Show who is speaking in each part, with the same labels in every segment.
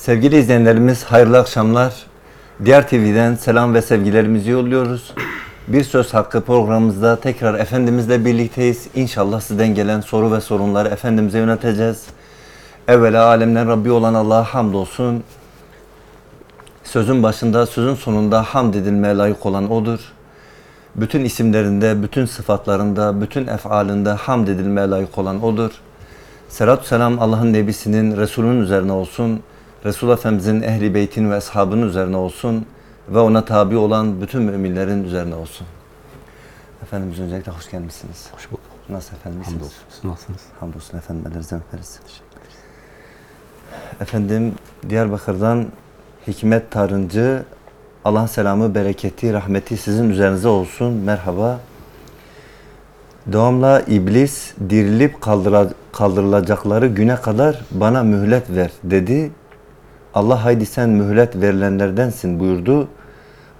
Speaker 1: Sevgili izleyenlerimiz hayırlı akşamlar. Diğer TV'den selam ve sevgilerimizi yolluyoruz. Bir Söz Hakkı programımızda tekrar Efendimizle birlikteyiz. İnşallah sizden gelen soru ve sorunları Efendimiz'e yönelteceğiz. Evvela alemden Rabbi olan Allah'a hamdolsun. Sözün başında, sözün sonunda hamd edilmeye layık olan O'dur. Bütün isimlerinde, bütün sıfatlarında, bütün efalinde hamd edilmeye layık olan O'dur. Selatü selam Allah'ın Nebisinin, Resulünün üzerine olsun. Resul Efendimizin ehli beytin ve ashabının üzerine olsun. Ve ona tabi olan bütün müminlerin üzerine olsun. Efendimiz öncelikle hoş gelmişsiniz.
Speaker 2: Hoş bulduk.
Speaker 1: Nasıl efendim?
Speaker 2: Hamdolsun. Nasılsınız?
Speaker 1: Hamdolsun efendim. Ellerinizden öperiz. Efendim Diyarbakır'dan Hikmet Tarıncı Allah selamı, bereketi, rahmeti sizin üzerinize olsun. Merhaba. Devamla iblis dirilip kaldırılacakları güne kadar bana mühlet ver dedi. Allah haydi sen mühlet verilenlerdensin buyurdu.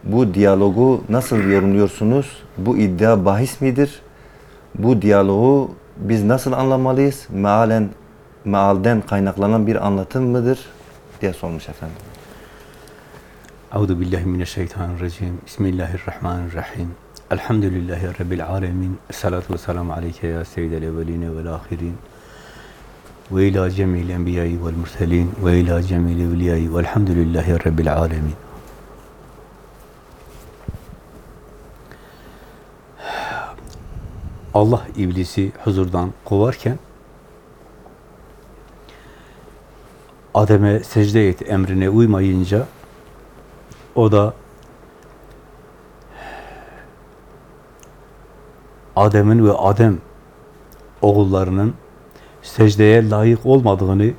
Speaker 1: Bu diyalogu nasıl yorumluyorsunuz? Bu iddia bahis midir? Bu diyaloğu biz nasıl anlamalıyız? Mealen, mealden kaynaklanan bir anlatım mıdır? diye sormuş efendim.
Speaker 2: Euzu billahi mineşşeytanirracim. Bismillahirrahmanirrahim. Elhamdülillahi rabbil alamin. Essalatu vesselamu aleyke ya seyyidel evvelin ve'l ahirin. Ve ila cemil enbiya'i ve'l murselin ve ila cemil evliya'i ve'lhamdülillahi rabbil alamin. Allah iblisi huzurdan kovarken Adem'e secde et emrine uymayınca o da Adem'in ve Adem oğullarının secdeye layık olmadığını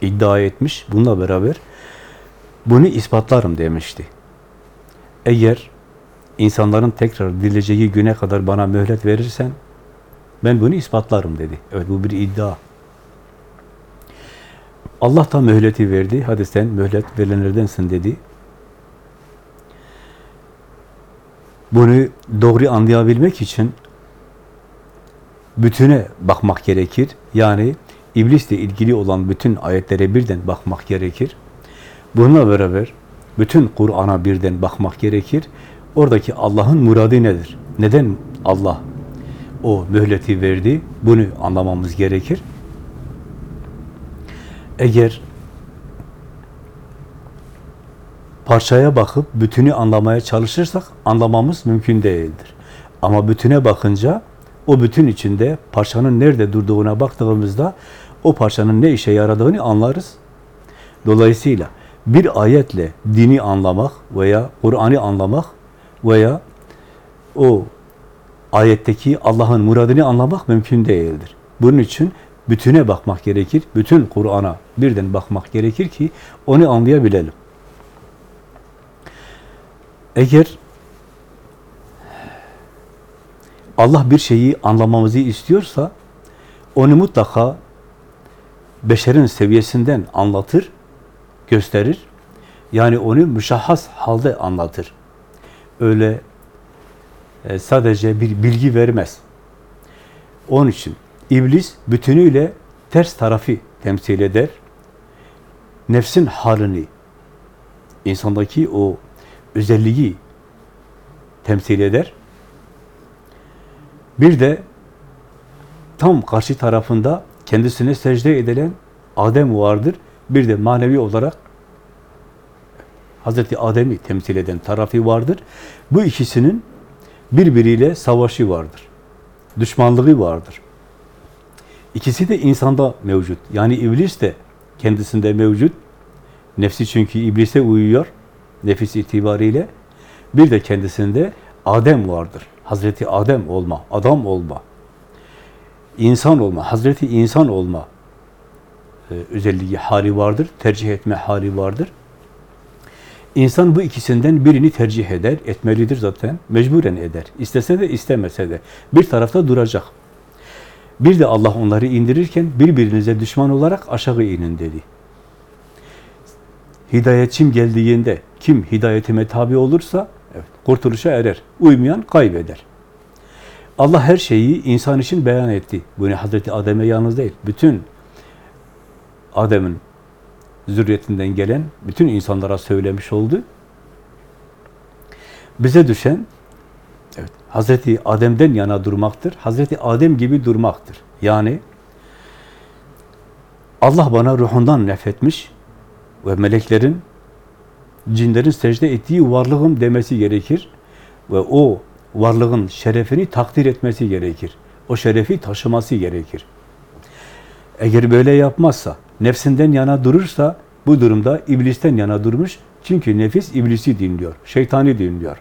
Speaker 2: iddia etmiş. Bununla beraber bunu ispatlarım demişti. Eğer insanların tekrar dileceği güne kadar bana mühlet verirsen ben bunu ispatlarım dedi. Evet bu bir iddia. Allah da mühleti verdi. Hadi sen mühlet verilenlerdensin dedi. Bunu doğru anlayabilmek için bütüne bakmak gerekir. Yani iblisle ilgili olan bütün ayetlere birden bakmak gerekir. Bununla beraber bütün Kur'an'a birden bakmak gerekir. Oradaki Allah'ın muradı nedir? Neden Allah o mühleti verdi? Bunu anlamamız gerekir. Eğer parçaya bakıp bütünü anlamaya çalışırsak anlamamız mümkün değildir. Ama bütüne bakınca o bütün içinde parçanın nerede durduğuna baktığımızda o parçanın ne işe yaradığını anlarız. Dolayısıyla bir ayetle dini anlamak veya Kur'an'ı anlamak veya o ayetteki Allah'ın muradını anlamak mümkün değildir. Bunun için bütüne bakmak gerekir. Bütün Kur'an'a birden bakmak gerekir ki onu anlayabilelim. Eğer Allah bir şeyi anlamamızı istiyorsa onu mutlaka beşerin seviyesinden anlatır, gösterir. Yani onu müşahhas halde anlatır. Öyle e, sadece bir bilgi vermez. Onun için iblis bütünüyle ters tarafı temsil eder. Nefsin halini, insandaki o özelliği temsil eder. Bir de tam karşı tarafında kendisine secde edilen Adem vardır. Bir de manevi olarak Hazreti Adem'i temsil eden tarafı vardır. Bu ikisinin birbiriyle savaşı vardır. Düşmanlığı vardır. İkisi de insanda mevcut. Yani iblis de kendisinde mevcut. Nefsi çünkü iblise uyuyor. Nefis itibariyle. Bir de kendisinde Adem vardır. Hazreti Adem olma, adam olma. insan olma, Hazreti insan olma e, özelliği hali vardır. Tercih etme hali vardır. İnsan bu ikisinden birini tercih eder, etmelidir zaten. Mecburen eder. İstese de istemese de. Bir tarafta duracak. Bir de Allah onları indirirken birbirinize düşman olarak aşağı inin dedi. Hidayetçim geldiğinde kim hidayetime tabi olursa kurtuluşa erer. Uymayan kaybeder. Allah her şeyi insan için beyan etti. Bunu Hazreti Adem'e yalnız değil. Bütün Adem'in zürriyetinden gelen bütün insanlara söylemiş oldu. Bize düşen evet, Hazreti Adem'den yana durmaktır. Hazreti Adem gibi durmaktır. Yani Allah bana ruhundan nefretmiş ve meleklerin, cinlerin secde ettiği varlığım demesi gerekir ve o varlığın şerefini takdir etmesi gerekir. O şerefi taşıması gerekir. Eğer böyle yapmazsa, nefsinden yana durursa, bu durumda iblisten yana durmuş. Çünkü nefis iblisi dinliyor, şeytani dinliyor.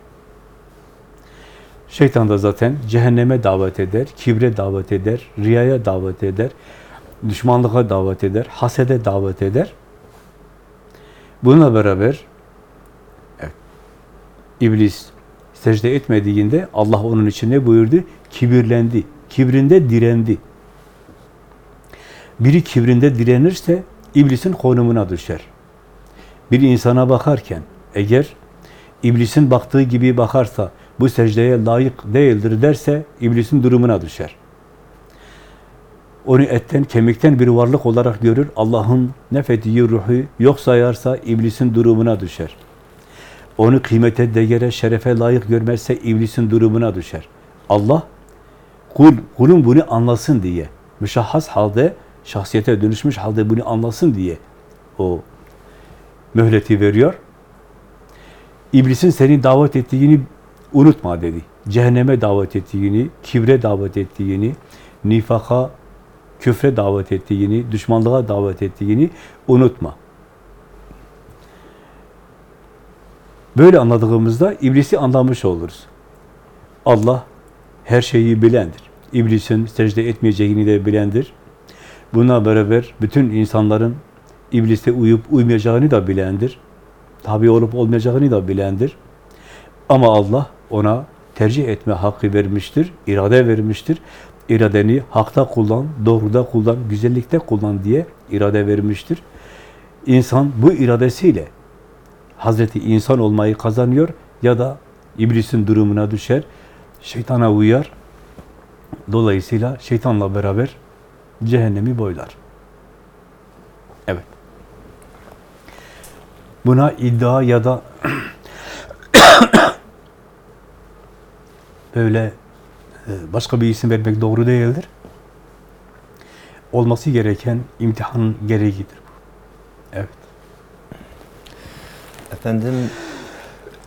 Speaker 2: Şeytan da zaten cehenneme davet eder, kibre davet eder, riyaya davet eder, düşmanlığa davet eder, hasede davet eder. Bununla beraber iblis secde etmediğinde Allah onun için ne buyurdu? Kibirlendi. Kibrinde direndi. Biri kibrinde direnirse iblisin konumuna düşer. Bir insana bakarken eğer iblisin baktığı gibi bakarsa bu secdeye layık değildir derse iblisin durumuna düşer. Onu etten, kemikten bir varlık olarak görür. Allah'ın nefettiği ruhu yok sayarsa iblisin durumuna düşer. Onu kıymete, değere, şerefe layık görmezse iblisin durumuna düşer. Allah kul, kulun bunu anlasın diye, müşahhas halde, şahsiyete dönüşmüş halde bunu anlasın diye o mühleti veriyor. İblisin seni davet ettiğini unutma dedi. Cehenneme davet ettiğini, kibre davet ettiğini, nifaka, küfre davet ettiğini, düşmanlığa davet ettiğini unutma. Böyle anladığımızda iblisi anlamış oluruz. Allah her şeyi bilendir. İblisin secde etmeyeceğini de bilendir. Buna beraber bütün insanların iblise uyup uymayacağını da bilendir. Tabi olup olmayacağını da bilendir. Ama Allah ona tercih etme hakkı vermiştir, irade vermiştir. İradeni hakta kullan, doğruda kullan, güzellikte kullan diye irade vermiştir. İnsan bu iradesiyle Hazreti insan olmayı kazanıyor ya da iblisin durumuna düşer, şeytana uyar. Dolayısıyla şeytanla beraber cehennemi boylar. Evet. Buna iddia ya da böyle e, başka bir isim vermek doğru değildir. Olması gereken imtihanın gereğidir bu. Evet.
Speaker 1: Efendim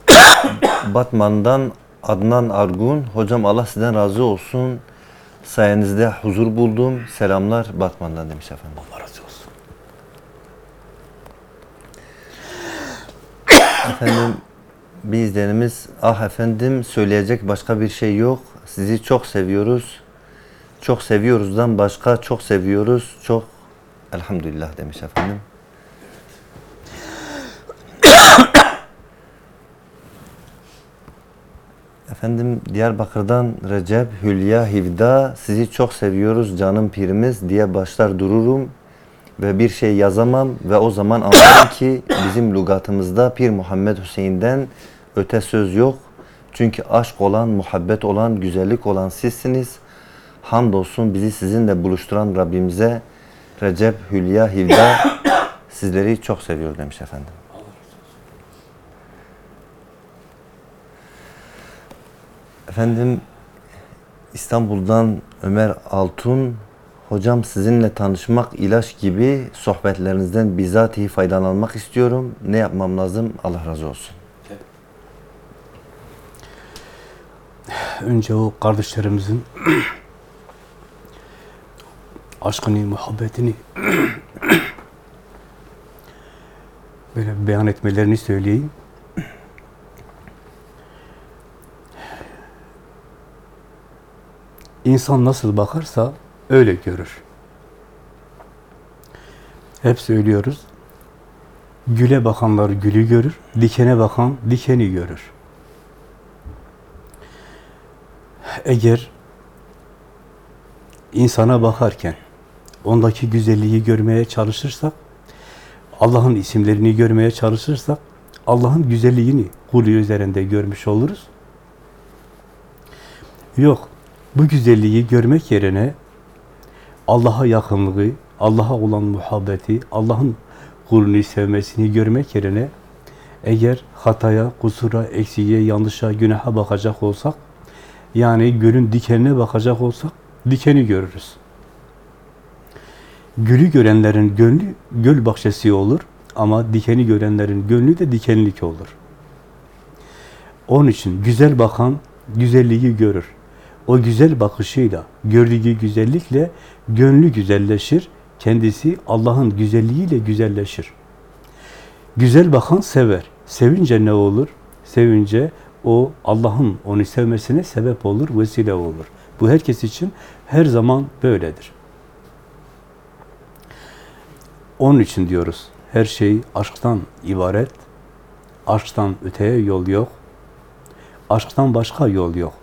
Speaker 1: Batman'dan Adnan Argun. Hocam Allah sizden razı olsun. Sayenizde huzur buldum. Selamlar Batman'dan demiş efendim.
Speaker 2: Allah razı olsun.
Speaker 1: Efendim bir izleyenimiz ah efendim söyleyecek başka bir şey yok. Sizi çok seviyoruz. Çok seviyoruzdan başka çok seviyoruz. Çok elhamdülillah demiş efendim. Efendim Diyarbakır'dan Recep Hülya Hivda sizi çok seviyoruz canım pirimiz diye başlar dururum ve bir şey yazamam ve o zaman anlarım ki bizim lügatımızda Pir Muhammed Hüseyin'den öte söz yok. Çünkü aşk olan, muhabbet olan, güzellik olan sizsiniz. Hamdolsun bizi sizinle buluşturan Rabbimize Recep Hülya Hivda sizleri çok seviyor demiş efendim. Efendim İstanbul'dan Ömer Altun Hocam sizinle tanışmak ilaç gibi sohbetlerinizden bizatihi faydalanmak istiyorum. Ne yapmam lazım? Allah razı olsun.
Speaker 2: Önce o kardeşlerimizin aşkını, muhabbetini böyle beyan etmelerini söyleyeyim. İnsan nasıl bakarsa öyle görür. Hep söylüyoruz. Güle bakanlar gülü görür, dikene bakan dikeni görür. Eğer insana bakarken ondaki güzelliği görmeye çalışırsak, Allah'ın isimlerini görmeye çalışırsak, Allah'ın güzelliğini kulü üzerinde görmüş oluruz. Yok, bu güzelliği görmek yerine Allah'a yakınlığı, Allah'a olan muhabbeti, Allah'ın kulunu sevmesini görmek yerine eğer hataya, kusura, eksiğe, yanlışa, günaha bakacak olsak, yani gölün dikenine bakacak olsak, dikeni görürüz. Gülü görenlerin gönlü göl bahçesi olur ama dikeni görenlerin gönlü de dikenlik olur. Onun için güzel bakan güzelliği görür. O güzel bakışıyla, gördüğü güzellikle gönlü güzelleşir. Kendisi Allah'ın güzelliğiyle güzelleşir. Güzel bakan sever. Sevince ne olur? Sevince o Allah'ın onu sevmesine sebep olur, vesile olur. Bu herkes için her zaman böyledir. Onun için diyoruz, her şey aşktan ibaret. Aşktan öteye yol yok. Aşktan başka yol yok.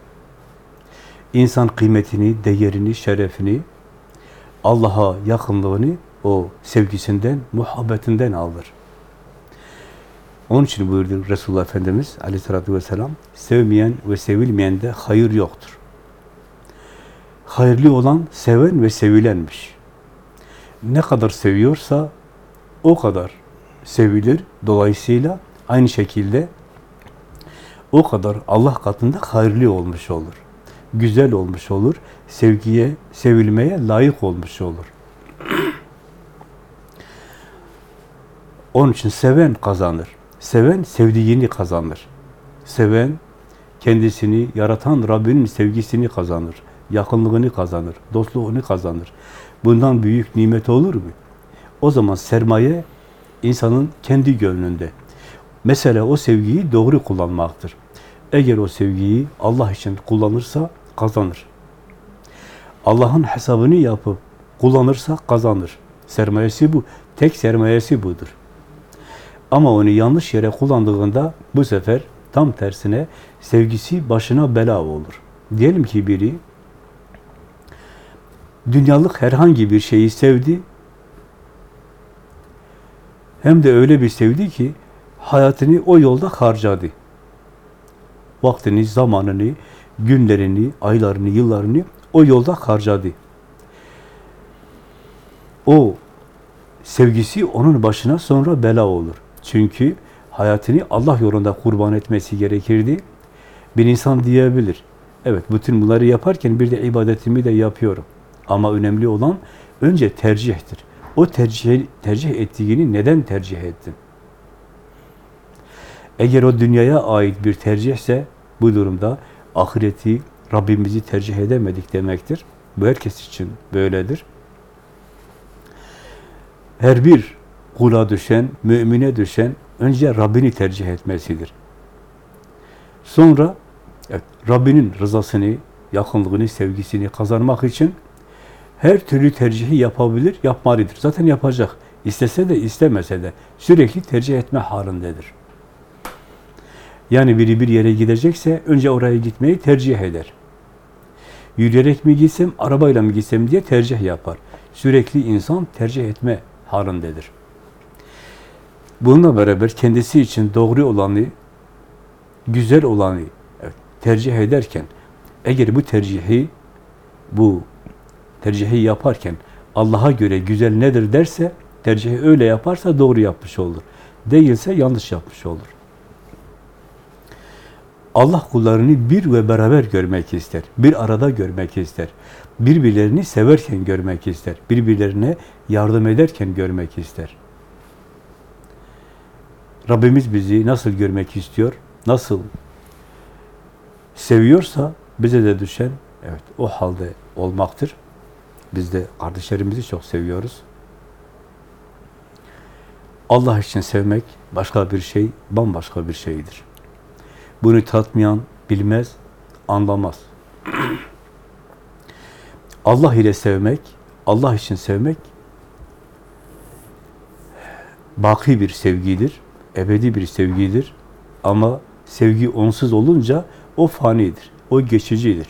Speaker 2: İnsan kıymetini, değerini, şerefini, Allah'a yakınlığını o sevgisinden, muhabbetinden alır. Onun için buyurdu Resulullah Efendimiz aleyhissalatü vesselam, sevmeyen ve sevilmeyen de hayır yoktur. Hayırlı olan seven ve sevilenmiş. Ne kadar seviyorsa o kadar sevilir. Dolayısıyla aynı şekilde o kadar Allah katında hayırlı olmuş olur. Güzel olmuş olur. Sevgiye, sevilmeye layık olmuş olur. Onun için seven kazanır. Seven sevdiğini kazanır. Seven kendisini yaratan Rabbinin sevgisini kazanır. Yakınlığını kazanır. Dostluğunu kazanır. Bundan büyük nimet olur mu? O zaman sermaye insanın kendi gönlünde. Mesela o sevgiyi doğru kullanmaktır. Eğer o sevgiyi Allah için kullanırsa kazanır. Allah'ın hesabını yapıp kullanırsa kazanır. Sermayesi bu. Tek sermayesi budur. Ama onu yanlış yere kullandığında bu sefer tam tersine sevgisi başına bela olur. Diyelim ki biri dünyalık herhangi bir şeyi sevdi, hem de öyle bir sevdi ki hayatını o yolda harcadı. Vaktini, zamanını, günlerini, aylarını, yıllarını o yolda harcadı. O sevgisi onun başına sonra bela olur. Çünkü hayatını Allah yolunda kurban etmesi gerekirdi. Bir insan diyebilir, evet bütün bunları yaparken bir de ibadetimi de yapıyorum. Ama önemli olan önce tercihtir. O tercih, tercih ettiğini neden tercih ettin? Eğer o dünyaya ait bir tercihse bu durumda ahireti, Rabbimizi tercih edemedik demektir. Bu herkes için böyledir. Her bir kula düşen, mümine düşen önce Rabbini tercih etmesidir. Sonra evet, Rabbinin rızasını, yakınlığını, sevgisini kazanmak için her türlü tercihi yapabilir, yapmalıdır. Zaten yapacak. İstese de istemese de sürekli tercih etme halindedir. Yani biri bir yere gidecekse önce oraya gitmeyi tercih eder. Yürüyerek mi gitsem, arabayla mı gitsem diye tercih yapar. Sürekli insan tercih etme halindedir. Bununla beraber kendisi için doğru olanı, güzel olanı tercih ederken eğer bu tercihi, bu tercihi yaparken Allah'a göre güzel nedir derse, tercihi öyle yaparsa doğru yapmış olur. Değilse yanlış yapmış olur. Allah kullarını bir ve beraber görmek ister. Bir arada görmek ister. Birbirlerini severken görmek ister. Birbirlerine yardım ederken görmek ister. Rabbimiz bizi nasıl görmek istiyor? Nasıl seviyorsa bize de düşen evet o halde olmaktır. Biz de kardeşlerimizi çok seviyoruz. Allah için sevmek başka bir şey, bambaşka bir şeydir. Bunu tatmayan bilmez, anlamaz. Allah ile sevmek, Allah için sevmek baki bir sevgidir, ebedi bir sevgidir. Ama sevgi onsuz olunca o fanidir, o geçicidir.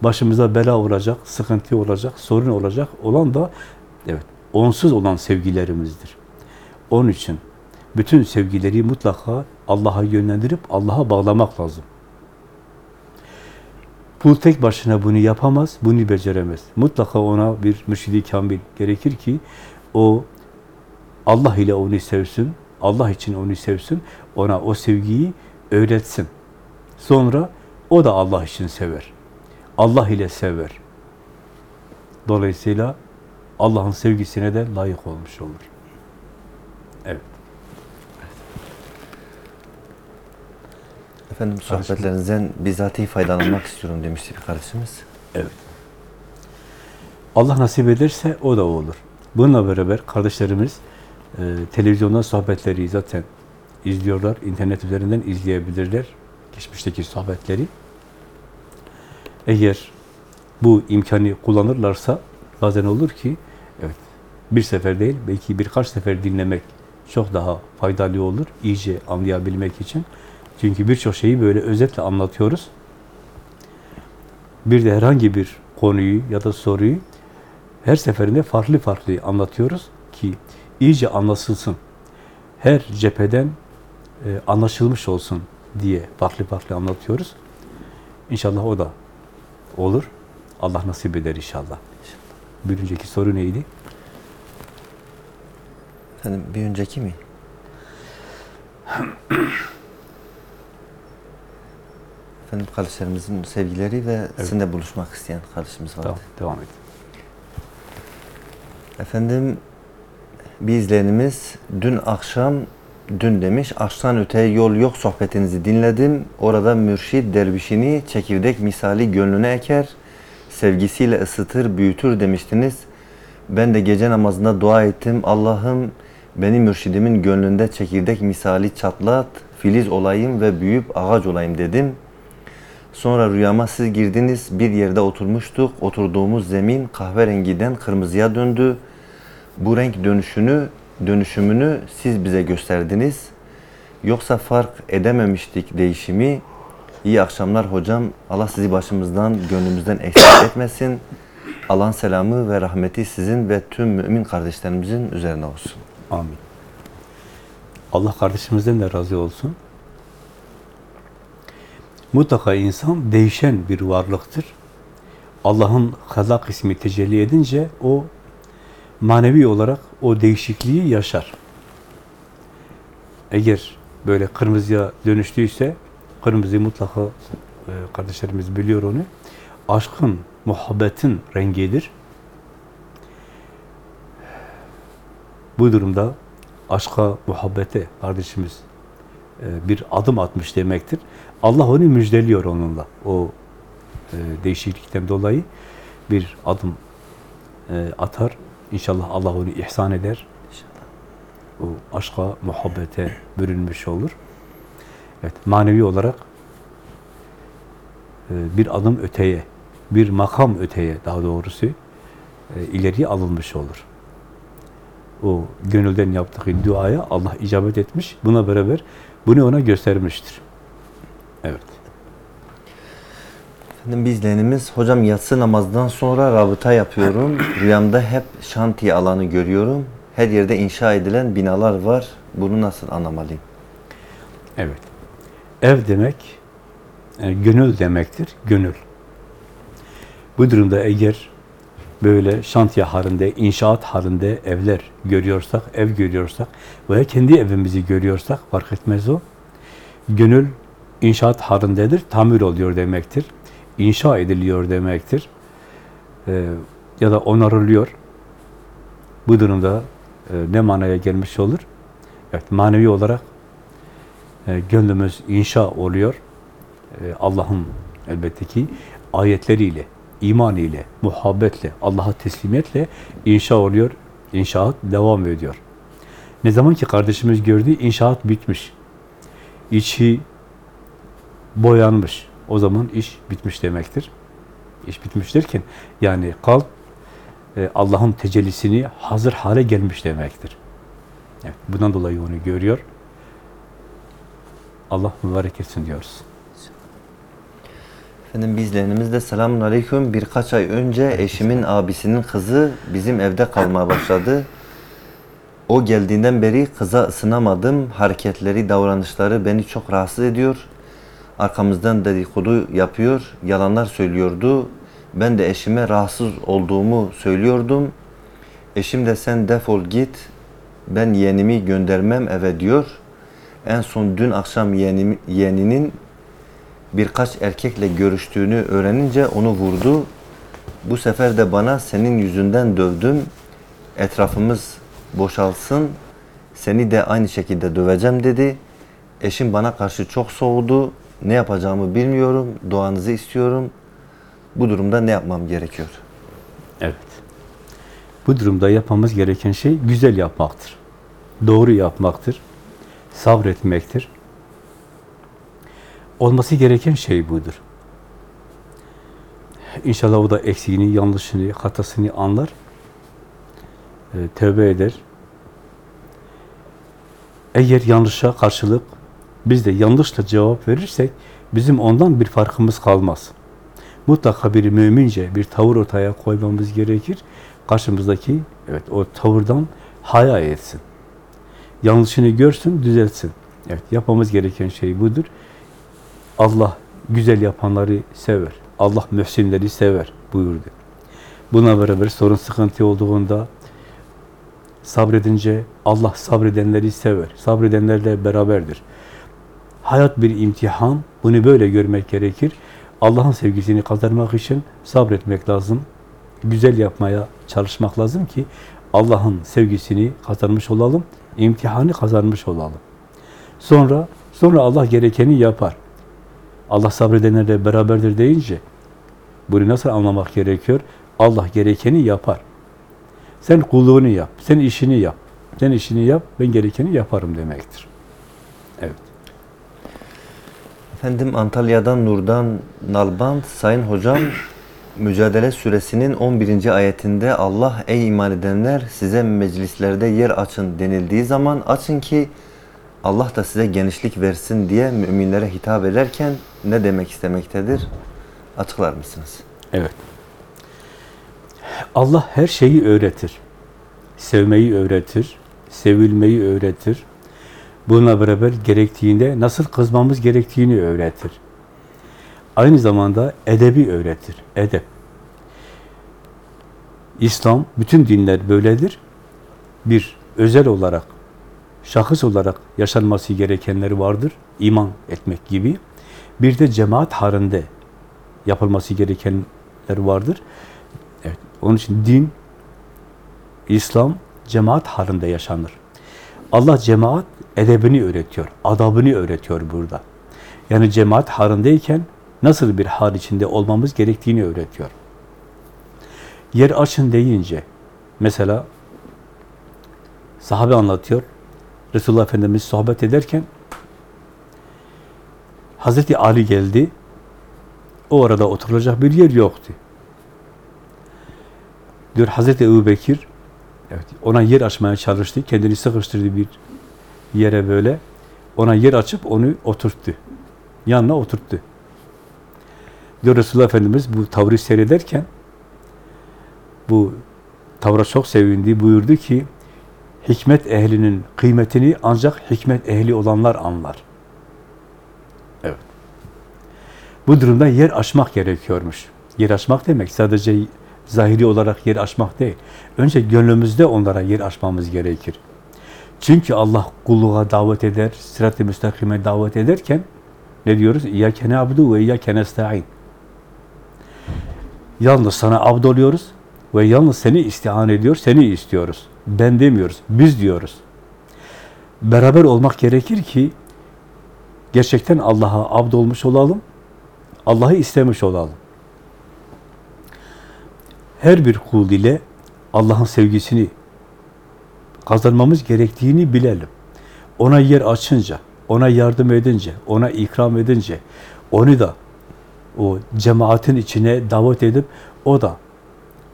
Speaker 2: Başımıza bela olacak, sıkıntı olacak, sorun olacak olan da evet onsuz olan sevgilerimizdir. Onun için bütün sevgileri mutlaka Allah'a yönlendirip Allah'a bağlamak lazım. Kul tek başına bunu yapamaz, bunu beceremez. Mutlaka ona bir mürşidi kamil gerekir ki o Allah ile onu sevsin, Allah için onu sevsin, ona o sevgiyi öğretsin. Sonra o da Allah için sever. Allah ile sever. Dolayısıyla Allah'ın sevgisine de layık olmuş olur. Evet.
Speaker 1: Efendim sohbetlerinizden bizatihi faydalanmak istiyorum demişti bir kardeşimiz.
Speaker 2: Evet. Allah nasip ederse o da olur. Bununla beraber kardeşlerimiz e, televizyondan sohbetleri zaten izliyorlar. internet üzerinden izleyebilirler. Geçmişteki sohbetleri. Eğer bu imkanı kullanırlarsa bazen olur ki evet bir sefer değil belki birkaç sefer dinlemek çok daha faydalı olur. iyice anlayabilmek için. Çünkü birçok şeyi böyle özetle anlatıyoruz. Bir de herhangi bir konuyu ya da soruyu her seferinde farklı farklı anlatıyoruz ki iyice anlaşılsın. Her cepheden e, anlaşılmış olsun diye farklı farklı anlatıyoruz. İnşallah o da olur. Allah nasip eder inşallah. Bir önceki soru neydi?
Speaker 1: Efendim bir önceki mi? Efendim kardeşlerimizin sevgileri ve sizinle buluşmak isteyen kardeşimiz vardı.
Speaker 2: Tamam, devam et.
Speaker 1: Efendim bir izleyenimiz dün akşam dün demiş açtan öteye yol yok sohbetinizi dinledim. Orada mürşid dervişini çekirdek misali gönlüne eker. Sevgisiyle ısıtır, büyütür demiştiniz. Ben de gece namazında dua ettim. Allah'ım beni mürşidimin gönlünde çekirdek misali çatlat, filiz olayım ve büyüyüp ağaç olayım dedim. Sonra rüyama siz girdiniz, bir yerde oturmuştuk. Oturduğumuz zemin kahverengiden kırmızıya döndü. Bu renk dönüşünü, dönüşümünü siz bize gösterdiniz. Yoksa fark edememiştik değişimi. İyi akşamlar hocam. Allah sizi başımızdan, gönlümüzden eksik etmesin. Allah'ın selamı ve rahmeti sizin ve tüm mümin kardeşlerimizin üzerine olsun.
Speaker 2: Amin. Allah kardeşimizden de razı olsun. Mutlaka insan değişen bir varlıktır. Allah'ın halak ismi tecelli edince o manevi olarak o değişikliği yaşar. Eğer böyle kırmızıya dönüştüyse, kırmızı mutlaka e, kardeşlerimiz biliyor onu. Aşkın, muhabbetin rengidir. Bu durumda aşka, muhabbete kardeşimiz bir adım atmış demektir. Allah onu müjdeliyor onunla. O e, değişiklikten dolayı bir adım e, atar. İnşallah Allah onu ihsan eder. O aşka, muhabbete bürünmüş olur. Evet, manevi olarak e, bir adım öteye, bir makam öteye daha doğrusu e, ileriye alınmış olur. O gönülden yaptığı duaya Allah icabet etmiş. Buna beraber bunu ona göstermiştir. Evet.
Speaker 1: Efendim bir izleyenimiz, hocam yatsı namazdan sonra rabıta yapıyorum. Rüyamda hep şantiye alanı görüyorum. Her yerde inşa edilen binalar var. Bunu nasıl anlamalıyım?
Speaker 2: Evet. Ev demek e, gönül demektir. Gönül. Bu durumda eğer böyle şantiye halinde, inşaat halinde evler görüyorsak, ev görüyorsak veya kendi evimizi görüyorsak fark etmez o. Gönül inşaat halindedir, tamir oluyor demektir. İnşa ediliyor demektir. Ee, ya da onarılıyor. Bu durumda e, ne manaya gelmiş olur? Evet, manevi olarak e, gönlümüz inşa oluyor. E, Allah'ın elbette ki ayetleriyle, iman ile, muhabbetle, Allah'a teslimiyetle inşa oluyor. İnşaat devam ediyor. Ne zaman ki kardeşimiz gördü, inşaat bitmiş. İçi boyanmış. O zaman iş bitmiş demektir. İş bitmiş derken, yani kalp e, Allah'ın tecellisini hazır hale gelmiş demektir. Evet, bundan dolayı onu görüyor. Allah mübarek etsin diyoruz.
Speaker 1: Efendim bir izleyenimiz de selamun aleyküm. Birkaç ay önce eşimin abisinin kızı bizim evde kalmaya başladı. O geldiğinden beri kıza ısınamadım. Hareketleri, davranışları beni çok rahatsız ediyor. Arkamızdan dedikodu yapıyor, yalanlar söylüyordu. Ben de eşime rahatsız olduğumu söylüyordum. Eşim de sen defol git, ben yeğenimi göndermem eve diyor. En son dün akşam yeğenim, yeğeninin birkaç erkekle görüştüğünü öğrenince onu vurdu. Bu sefer de bana senin yüzünden dövdüm. Etrafımız boşalsın. Seni de aynı şekilde döveceğim dedi. Eşim bana karşı çok soğudu. Ne yapacağımı bilmiyorum. Duanızı istiyorum. Bu durumda ne yapmam gerekiyor?
Speaker 2: Evet. Bu durumda yapmamız gereken şey güzel yapmaktır. Doğru yapmaktır. Sabretmektir. Olması gereken şey budur. İnşallah o da eksiğini, yanlışını, hatasını anlar. e, tövbe eder. Eğer yanlışa karşılık biz de yanlışla cevap verirsek bizim ondan bir farkımız kalmaz. Mutlaka bir mümince bir tavır ortaya koymamız gerekir. Karşımızdaki evet o tavırdan haya etsin. Yanlışını görsün, düzeltsin. Evet yapmamız gereken şey budur. Allah güzel yapanları sever. Allah mühsinleri sever buyurdu. Buna beraber sorun sıkıntı olduğunda sabredince Allah sabredenleri sever. Sabredenlerle beraberdir. Hayat bir imtihan. Bunu böyle görmek gerekir. Allah'ın sevgisini kazanmak için sabretmek lazım. Güzel yapmaya çalışmak lazım ki Allah'ın sevgisini kazanmış olalım. imtihanı kazanmış olalım. Sonra sonra Allah gerekeni yapar. Allah sabredenlerle beraberdir deyince bunu nasıl anlamak gerekiyor? Allah gerekeni yapar. Sen kulluğunu yap, sen işini yap. Sen işini yap, ben gerekeni yaparım demektir. Evet.
Speaker 1: Efendim Antalya'dan Nur'dan Nalbant Sayın Hocam Mücadele Suresinin 11. ayetinde Allah ey iman edenler size meclislerde yer açın denildiği zaman açın ki Allah da size genişlik versin diye müminlere hitap ederken ne demek istemektedir? Açıklar mısınız?
Speaker 2: Evet. Allah her şeyi öğretir. Sevmeyi öğretir, sevilmeyi öğretir. Bununla beraber gerektiğinde nasıl kızmamız gerektiğini öğretir. Aynı zamanda edebi öğretir. Edep. İslam, bütün dinler böyledir. Bir özel olarak, şahıs olarak yaşanması gerekenleri vardır. İman etmek gibi. Bir de cemaat halinde yapılması gerekenler vardır. Evet, onun için din, İslam cemaat halinde yaşanır. Allah cemaat edebini öğretiyor, adabını öğretiyor burada. Yani cemaat halindeyken nasıl bir hal içinde olmamız gerektiğini öğretiyor. Yer açın deyince, mesela sahabe anlatıyor, Resulullah Efendimiz sohbet ederken Hazreti Ali geldi, o arada oturulacak bir yer yoktu. Diyor Hazreti Ebu Bekir, evet, ona yer açmaya çalıştı, kendini sıkıştırdı bir yere böyle, ona yer açıp onu oturttu. Yanına oturttu. Diyor Resulullah Efendimiz bu tavrı seyrederken, bu tavra çok sevindi, buyurdu ki, hikmet ehlinin kıymetini ancak hikmet ehli olanlar anlar. Evet. Bu durumda yer açmak gerekiyormuş. Yer açmak demek sadece zahiri olarak yer açmak değil. Önce gönlümüzde onlara yer açmamız gerekir. Çünkü Allah kulluğa davet eder, sırat-ı müstakime davet ederken ne diyoruz? İyyâke na'budu ve iyyâke nesta'in. Yalnız sana abd oluyoruz ve yalnız seni istihan ediyor, seni istiyoruz. Ben demiyoruz, biz diyoruz. Beraber olmak gerekir ki gerçekten Allah'a abd olmuş olalım, Allah'ı istemiş olalım. Her bir kul ile Allah'ın sevgisini kazanmamız gerektiğini bilelim. Ona yer açınca, ona yardım edince, ona ikram edince, onu da o cemaatin içine davet edip o da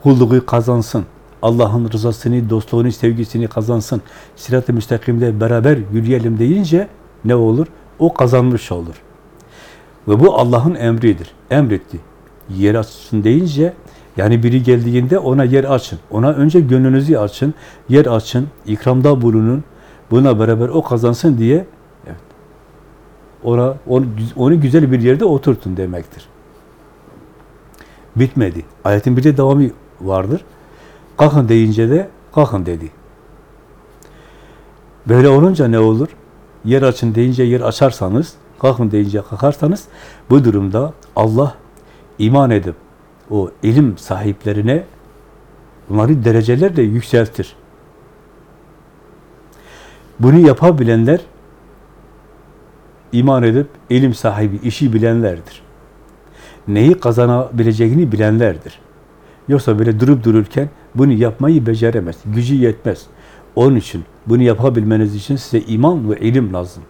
Speaker 2: kulluğu kazansın. Allah'ın rızasını, dostluğunu, sevgisini kazansın. Sirat-ı müstakimde beraber yürüyelim deyince ne olur? O kazanmış olur. Ve bu Allah'ın emridir. Emretti. Yer açsın deyince yani biri geldiğinde ona yer açın. Ona önce gönlünüzü açın. Yer açın. ikramda bulunun. Buna beraber o kazansın diye evet, ona, onu, onu güzel bir yerde oturtun demektir. Bitmedi. Ayetin bir de devamı vardır. Kalkın deyince de kalkın dedi. Böyle olunca ne olur? Yer açın deyince yer açarsanız, kalkın deyince kalkarsanız, bu durumda Allah iman edip o ilim sahiplerine bunları derecelerle yükseltir. Bunu yapabilenler iman edip ilim sahibi, işi bilenlerdir. Neyi kazanabileceğini bilenlerdir. Yoksa böyle durup dururken bunu yapmayı beceremez, gücü yetmez. Onun için bunu yapabilmeniz için size iman ve ilim lazım.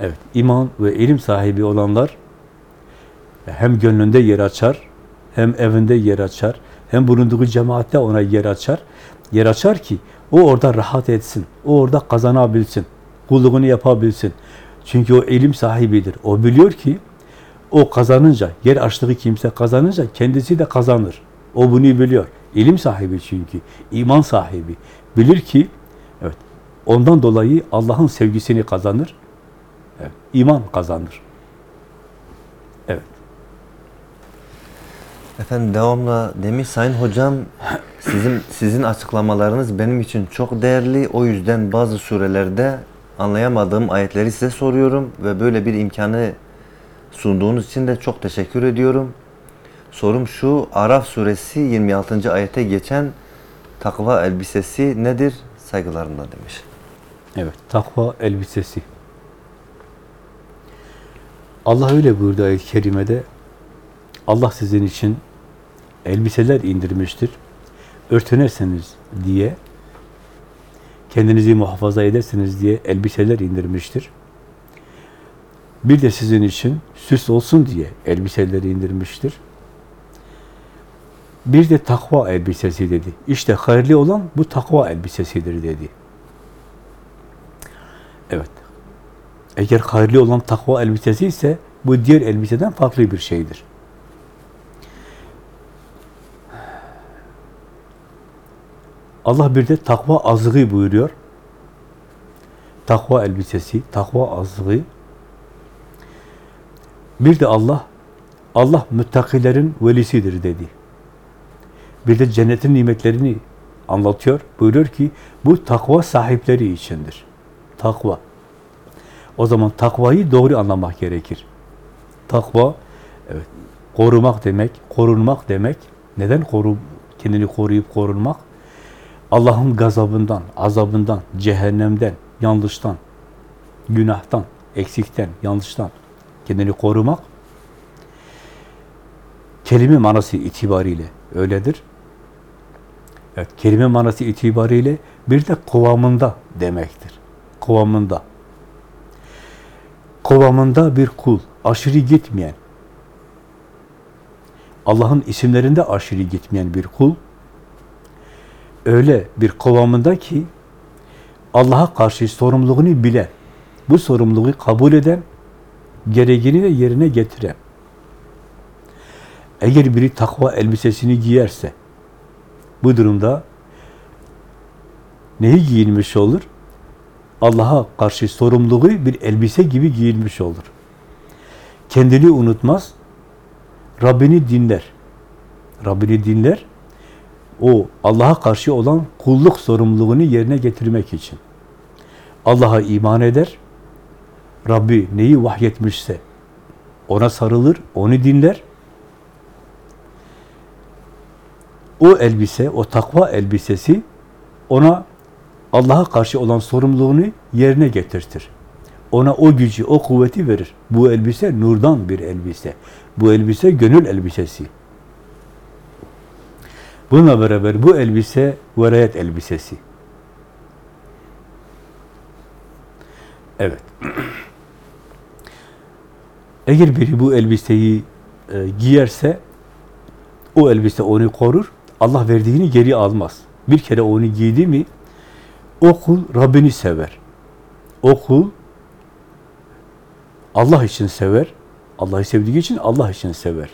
Speaker 2: Evet, iman ve ilim sahibi olanlar hem gönlünde yer açar, hem evinde yer açar, hem bulunduğu cemaatte ona yer açar. Yer açar ki o orada rahat etsin, o orada kazanabilsin, kulluğunu yapabilsin. Çünkü o ilim sahibidir. O biliyor ki o kazanınca, yer açtığı kimse kazanınca kendisi de kazanır. O bunu biliyor. İlim sahibi çünkü, iman sahibi. Bilir ki, evet, ondan dolayı Allah'ın sevgisini kazanır. Evet, iman kazanır. Evet.
Speaker 1: Efendim devamla demiş Sayın Hocam sizin sizin açıklamalarınız benim için çok değerli. O yüzden bazı surelerde anlayamadığım ayetleri size soruyorum ve böyle bir imkanı sunduğunuz için de çok teşekkür ediyorum. Sorum şu, Araf suresi 26. ayete geçen takva elbisesi nedir? Saygılarımla demiş.
Speaker 2: Evet, takva elbisesi. Allah öyle buyurdu ayet-i kerimede. Allah sizin için elbiseler indirmiştir. Örtünersiniz diye, kendinizi muhafaza edersiniz diye elbiseler indirmiştir. Bir de sizin için süs olsun diye elbiseleri indirmiştir. Bir de takva elbisesi dedi. İşte hayırlı olan bu takva elbisesidir dedi. Evet. Eğer hayırlı olan takva elbisesi ise bu diğer elbiseden farklı bir şeydir. Allah bir de takva azığı buyuruyor. Takva elbisesi, takva azığı. Bir de Allah, Allah müttakilerin velisidir dedi. Bir de cennetin nimetlerini anlatıyor. Buyuruyor ki bu takva sahipleri içindir. Takva. O zaman takvayı doğru anlamak gerekir. Takva, evet, korumak demek, korunmak demek. Neden koru, kendini koruyup korunmak? Allah'ın gazabından, azabından, cehennemden, yanlıştan, günahtan, eksikten, yanlıştan kendini korumak. Kelime manası itibariyle öyledir. Evet, kelime manası itibariyle bir de kovamında demektir. Kovamında. Kovamında bir kul, aşırı gitmeyen, Allah'ın isimlerinde aşırı gitmeyen bir kul, öyle bir kovamında ki Allah'a karşı sorumluluğunu bilen, bu sorumluluğu kabul eden, gereğini de yerine getiren. Eğer biri takva elbisesini giyerse, bu durumda neyi giyinmiş olur? Allah'a karşı sorumluluğu bir elbise gibi giyilmiş olur. Kendini unutmaz, Rabbini dinler. Rabbini dinler, o Allah'a karşı olan kulluk sorumluluğunu yerine getirmek için. Allah'a iman eder, Rabbi neyi vahyetmişse ona sarılır, onu dinler. O elbise, o takva elbisesi ona Allah'a karşı olan sorumluluğunu yerine getirtir. Ona o gücü, o kuvveti verir. Bu elbise nurdan bir elbise. Bu elbise gönül elbisesi. Bununla beraber bu elbise verayet elbisesi. Evet. Eğer biri bu elbiseyi e, giyerse o elbise onu korur. Allah verdiğini geri almaz. Bir kere onu giydi mi o kul Rabbini sever. O kul Allah için sever. Allah'ı sevdiği için Allah için sever.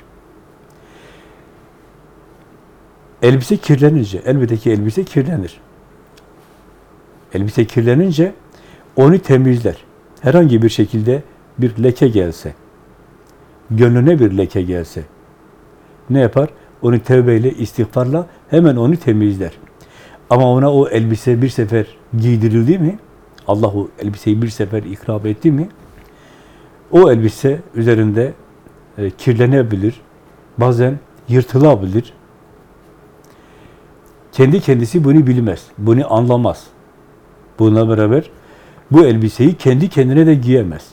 Speaker 2: Elbise kirlenince, elbette ki elbise kirlenir. Elbise kirlenince onu temizler. Herhangi bir şekilde bir leke gelse, gönlüne bir leke gelse, ne yapar? Onu tevbeyle, istiğfarla hemen onu temizler. Ama ona o elbise bir sefer giydirildi mi, Allah o elbiseyi bir sefer ikram etti mi, o elbise üzerinde e, kirlenebilir, bazen yırtılabilir. Kendi kendisi bunu bilmez, bunu anlamaz. Bununla beraber bu elbiseyi kendi kendine de giyemez.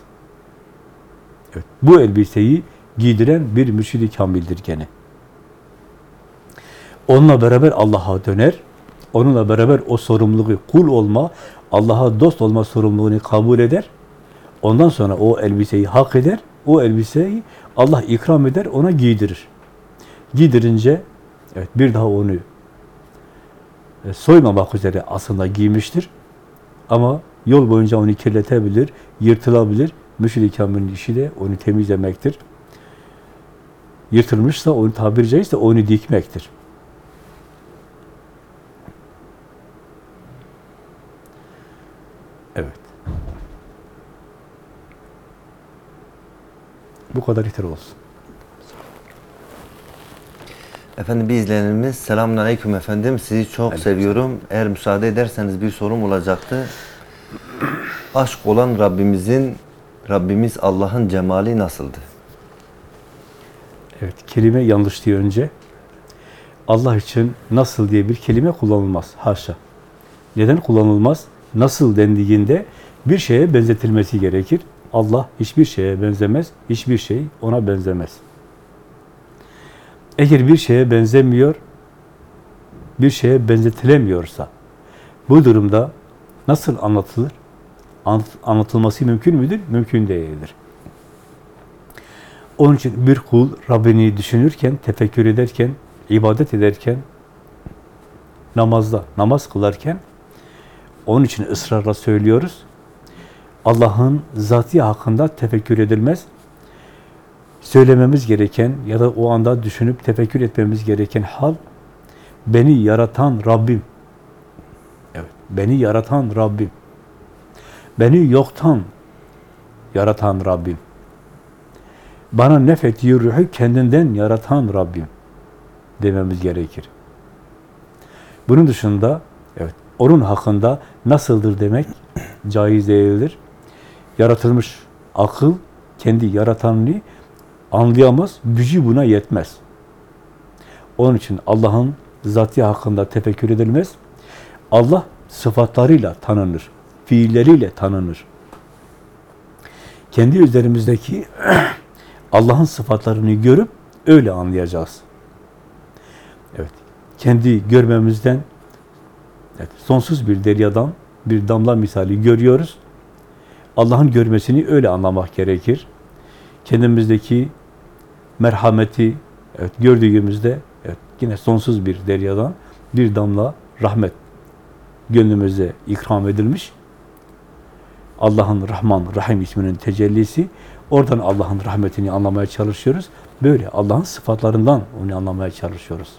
Speaker 2: Evet, bu elbiseyi giydiren bir mürşid-i kamildir gene. Onunla beraber Allah'a döner, onunla beraber o sorumluluğu kul olma, Allah'a dost olma sorumluluğunu kabul eder. Ondan sonra o elbiseyi hak eder, o elbiseyi Allah ikram eder, ona giydirir. Giydirince, evet bir daha onu e, soymamak üzere aslında giymiştir. Ama yol boyunca onu kirletebilir, yırtılabilir. Müşri Kamil'in işi de onu temizlemektir. Yırtılmışsa onu tabiri caizse onu dikmektir. Bu kadar yeter olsun.
Speaker 1: Efendim bir izleyenimiz selamun aleyküm efendim sizi çok seviyorum. Eğer müsaade ederseniz bir sorum olacaktı. Aşk olan Rabbimizin Rabbimiz Allah'ın cemali nasıldı?
Speaker 2: Evet, kelime yanlış diye önce. Allah için nasıl diye bir kelime kullanılmaz. Haşa. Neden kullanılmaz? Nasıl dendiğinde bir şeye benzetilmesi gerekir. Allah hiçbir şeye benzemez, hiçbir şey ona benzemez. Eğer bir şeye benzemiyor, bir şeye benzetilemiyorsa, bu durumda nasıl anlatılır? Anlat- Anlatılması mümkün müdür? Mümkün değildir. Onun için bir kul Rabbini düşünürken, tefekkür ederken, ibadet ederken, namazda, namaz kılarken, onun için ısrarla söylüyoruz. Allah'ın zatı hakkında tefekkür edilmez. Söylememiz gereken ya da o anda düşünüp tefekkür etmemiz gereken hal, beni yaratan Rabbim. Evet, beni yaratan Rabbim. Beni yoktan yaratan Rabbim. Bana nefettiği ruhu kendinden yaratan Rabbim dememiz gerekir. Bunun dışında evet onun hakkında nasıldır demek caiz değildir. Yaratılmış akıl kendi yaratanını anlayamaz, gücü buna yetmez. Onun için Allah'ın zatı hakkında tefekkür edilmez. Allah sıfatlarıyla tanınır, fiilleriyle tanınır. Kendi üzerimizdeki Allah'ın sıfatlarını görüp öyle anlayacağız. Evet. Kendi görmemizden evet, sonsuz bir deryadan bir damla misali görüyoruz. Allah'ın görmesini öyle anlamak gerekir. Kendimizdeki merhameti evet, gördüğümüzde evet, yine sonsuz bir deryadan bir damla rahmet gönlümüze ikram edilmiş. Allah'ın Rahman, Rahim isminin tecellisi. Oradan Allah'ın rahmetini anlamaya çalışıyoruz. Böyle Allah'ın sıfatlarından onu anlamaya çalışıyoruz.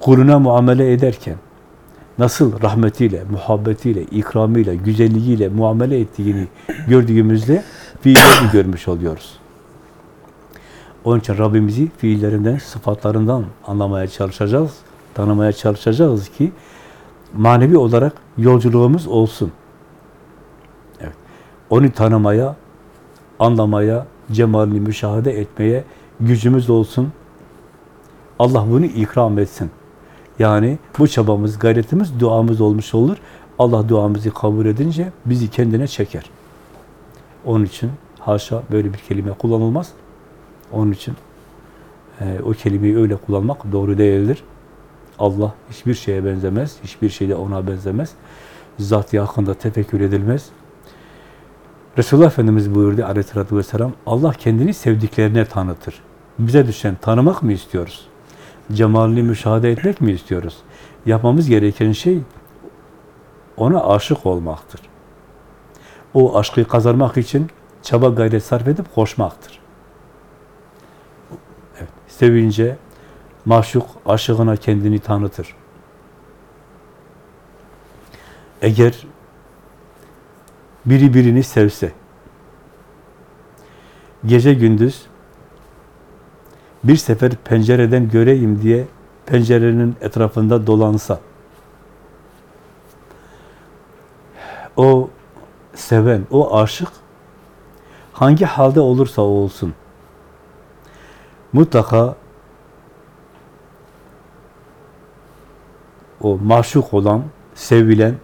Speaker 2: Kuluna muamele ederken nasıl rahmetiyle, muhabbetiyle, ikramıyla, güzelliğiyle muamele ettiğini gördüğümüzde fiillerini görmüş oluyoruz. Onun için Rabbimizi fiillerinden, sıfatlarından anlamaya çalışacağız, tanımaya çalışacağız ki manevi olarak yolculuğumuz olsun. Evet. Onu tanımaya, anlamaya, cemalini müşahede etmeye gücümüz olsun. Allah bunu ikram etsin. Yani bu çabamız, gayretimiz, duamız olmuş olur. Allah duamızı kabul edince bizi kendine çeker. Onun için haşa böyle bir kelime kullanılmaz. Onun için e, o kelimeyi öyle kullanmak doğru değildir. Allah hiçbir şeye benzemez, hiçbir şey de ona benzemez. Zat-ı hakkında tefekkür edilmez. Resulullah Efendimiz buyurdu aleyhissalatü vesselam, Allah kendini sevdiklerine tanıtır. Bize düşen tanımak mı istiyoruz? Cemalini müşahede etmek mi istiyoruz? Yapmamız gereken şey ona aşık olmaktır. O aşkı kazanmak için çaba gayret sarf edip koşmaktır. Evet, sevince maşuk aşığına kendini tanıtır. Eğer biri birini sevse, gece gündüz bir sefer pencereden göreyim diye pencerenin etrafında dolansa, o seven, o aşık hangi halde olursa olsun mutlaka o maşuk olan, sevilen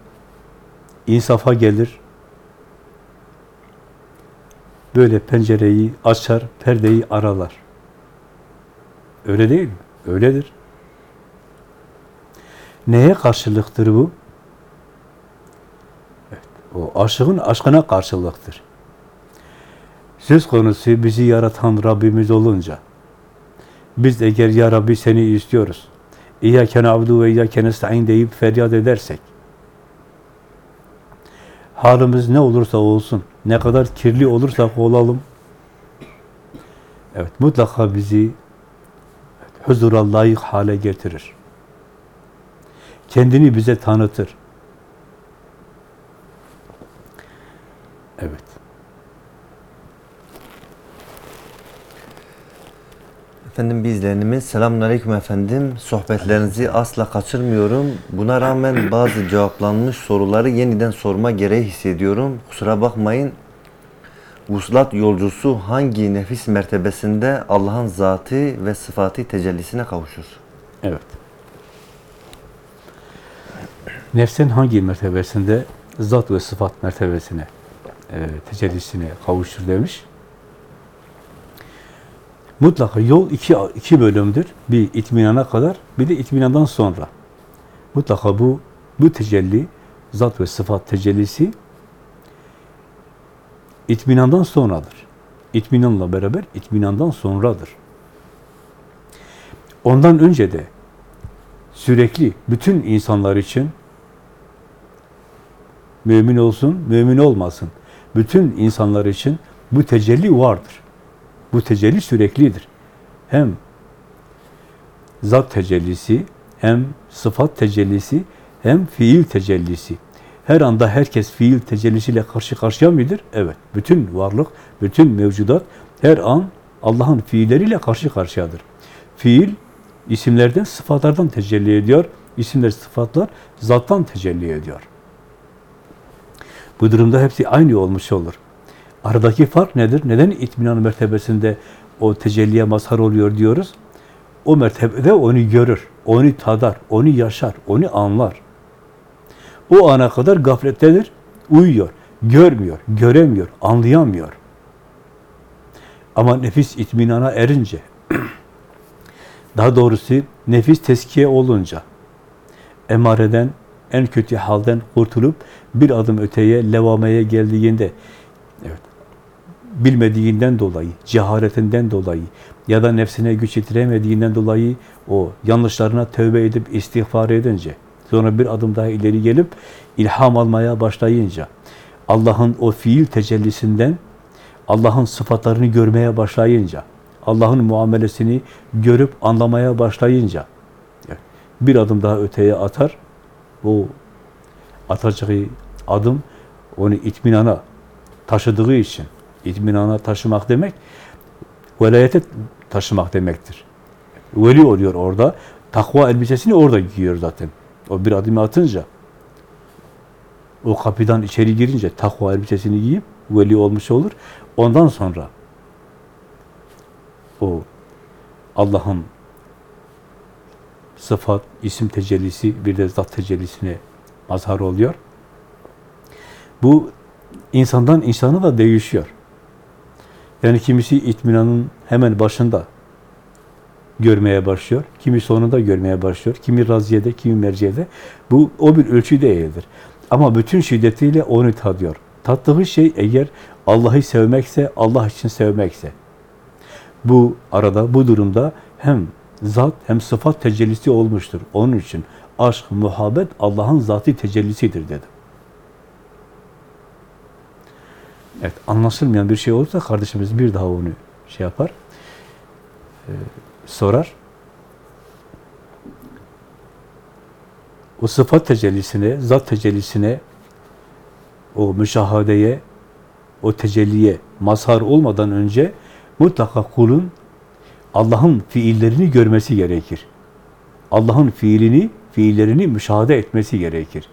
Speaker 2: insafa gelir. Böyle pencereyi açar, perdeyi aralar. Öyle değil mi? Öyledir. Neye karşılıktır bu? Evet, o aşığın aşkına karşılıktır. Söz konusu bizi yaratan Rabbimiz olunca, biz eğer ya Rabbi seni istiyoruz, İyyâke na'budu ve iyyâke nesta'in deyip feryat edersek, halimiz ne olursa olsun, ne kadar kirli olursak olalım, evet mutlaka bizi huzura layık hale getirir. Kendini bize tanıtır. Evet.
Speaker 1: Efendim bir izleyenimiz selamünaleyküm efendim. Sohbetlerinizi asla kaçırmıyorum. Buna rağmen bazı cevaplanmış soruları yeniden sorma gereği hissediyorum. Kusura bakmayın. Vuslat yolcusu hangi nefis mertebesinde Allah'ın zatı ve sıfatı tecellisine kavuşur?
Speaker 2: Evet. Nefsin hangi mertebesinde? Zat ve sıfat mertebesine, e, tecellisine kavuşur demiş. Mutlaka yol iki, iki bölümdür. Bir itminana kadar, bir de itminandan sonra. Mutlaka bu, bu tecelli, zat ve sıfat tecellisi itminandan sonradır. İtminanla beraber itminandan sonradır. Ondan önce de sürekli bütün insanlar için mümin olsun, mümin olmasın. Bütün insanlar için bu tecelli vardır. Bu tecelli süreklidir. Hem zat tecellisi, hem sıfat tecellisi, hem fiil tecellisi. Her anda herkes fiil tecellisiyle karşı karşıya mıdır? Evet. Bütün varlık, bütün mevcudat her an Allah'ın fiilleriyle karşı karşıyadır. Fiil isimlerden, sıfatlardan tecelli ediyor. İsimler, sıfatlar zattan tecelli ediyor. Bu durumda hepsi aynı olmuş olur. Aradaki fark nedir? Neden itminan mertebesinde o tecelliye mazhar oluyor diyoruz? O mertebede onu görür, onu tadar, onu yaşar, onu anlar. O ana kadar gaflettedir, uyuyor, görmüyor, göremiyor, anlayamıyor. Ama nefis itminana erince, daha doğrusu nefis teskiye olunca, emareden, en kötü halden kurtulup bir adım öteye, levameye geldiğinde, evet, bilmediğinden dolayı, cehaletinden dolayı ya da nefsine güç yetiremediğinden dolayı o yanlışlarına tövbe edip istiğfar edince, sonra bir adım daha ileri gelip ilham almaya başlayınca, Allah'ın o fiil tecellisinden, Allah'ın sıfatlarını görmeye başlayınca, Allah'ın muamelesini görüp anlamaya başlayınca, bir adım daha öteye atar, bu atacağı adım onu itminana taşıdığı için, itminana taşımak demek, velayete taşımak demektir. Veli oluyor orada, takva elbisesini orada giyiyor zaten. O bir adım atınca, o kapıdan içeri girince takva elbisesini giyip veli olmuş olur. Ondan sonra o Allah'ın sıfat, isim tecellisi, bir de zat tecellisine mazhar oluyor. Bu insandan insana da değişiyor. Yani kimisi itminanın hemen başında görmeye başlıyor, kimi sonunda görmeye başlıyor, kimi raziyede, kimi merciyede. Bu o bir ölçü değildir. Ama bütün şiddetiyle onu tadıyor. Tattığı şey eğer Allah'ı sevmekse, Allah için sevmekse. Bu arada, bu durumda hem zat hem sıfat tecellisi olmuştur. Onun için aşk, muhabbet Allah'ın zatı tecellisidir dedim. Evet, anlaşılmayan bir şey olursa kardeşimiz bir daha onu şey yapar, e, sorar. O sıfat tecellisine, zat tecellisine, o müşahadeye, o tecelliye mazhar olmadan önce mutlaka kulun Allah'ın fiillerini görmesi gerekir. Allah'ın fiilini, fiillerini müşahede etmesi gerekir.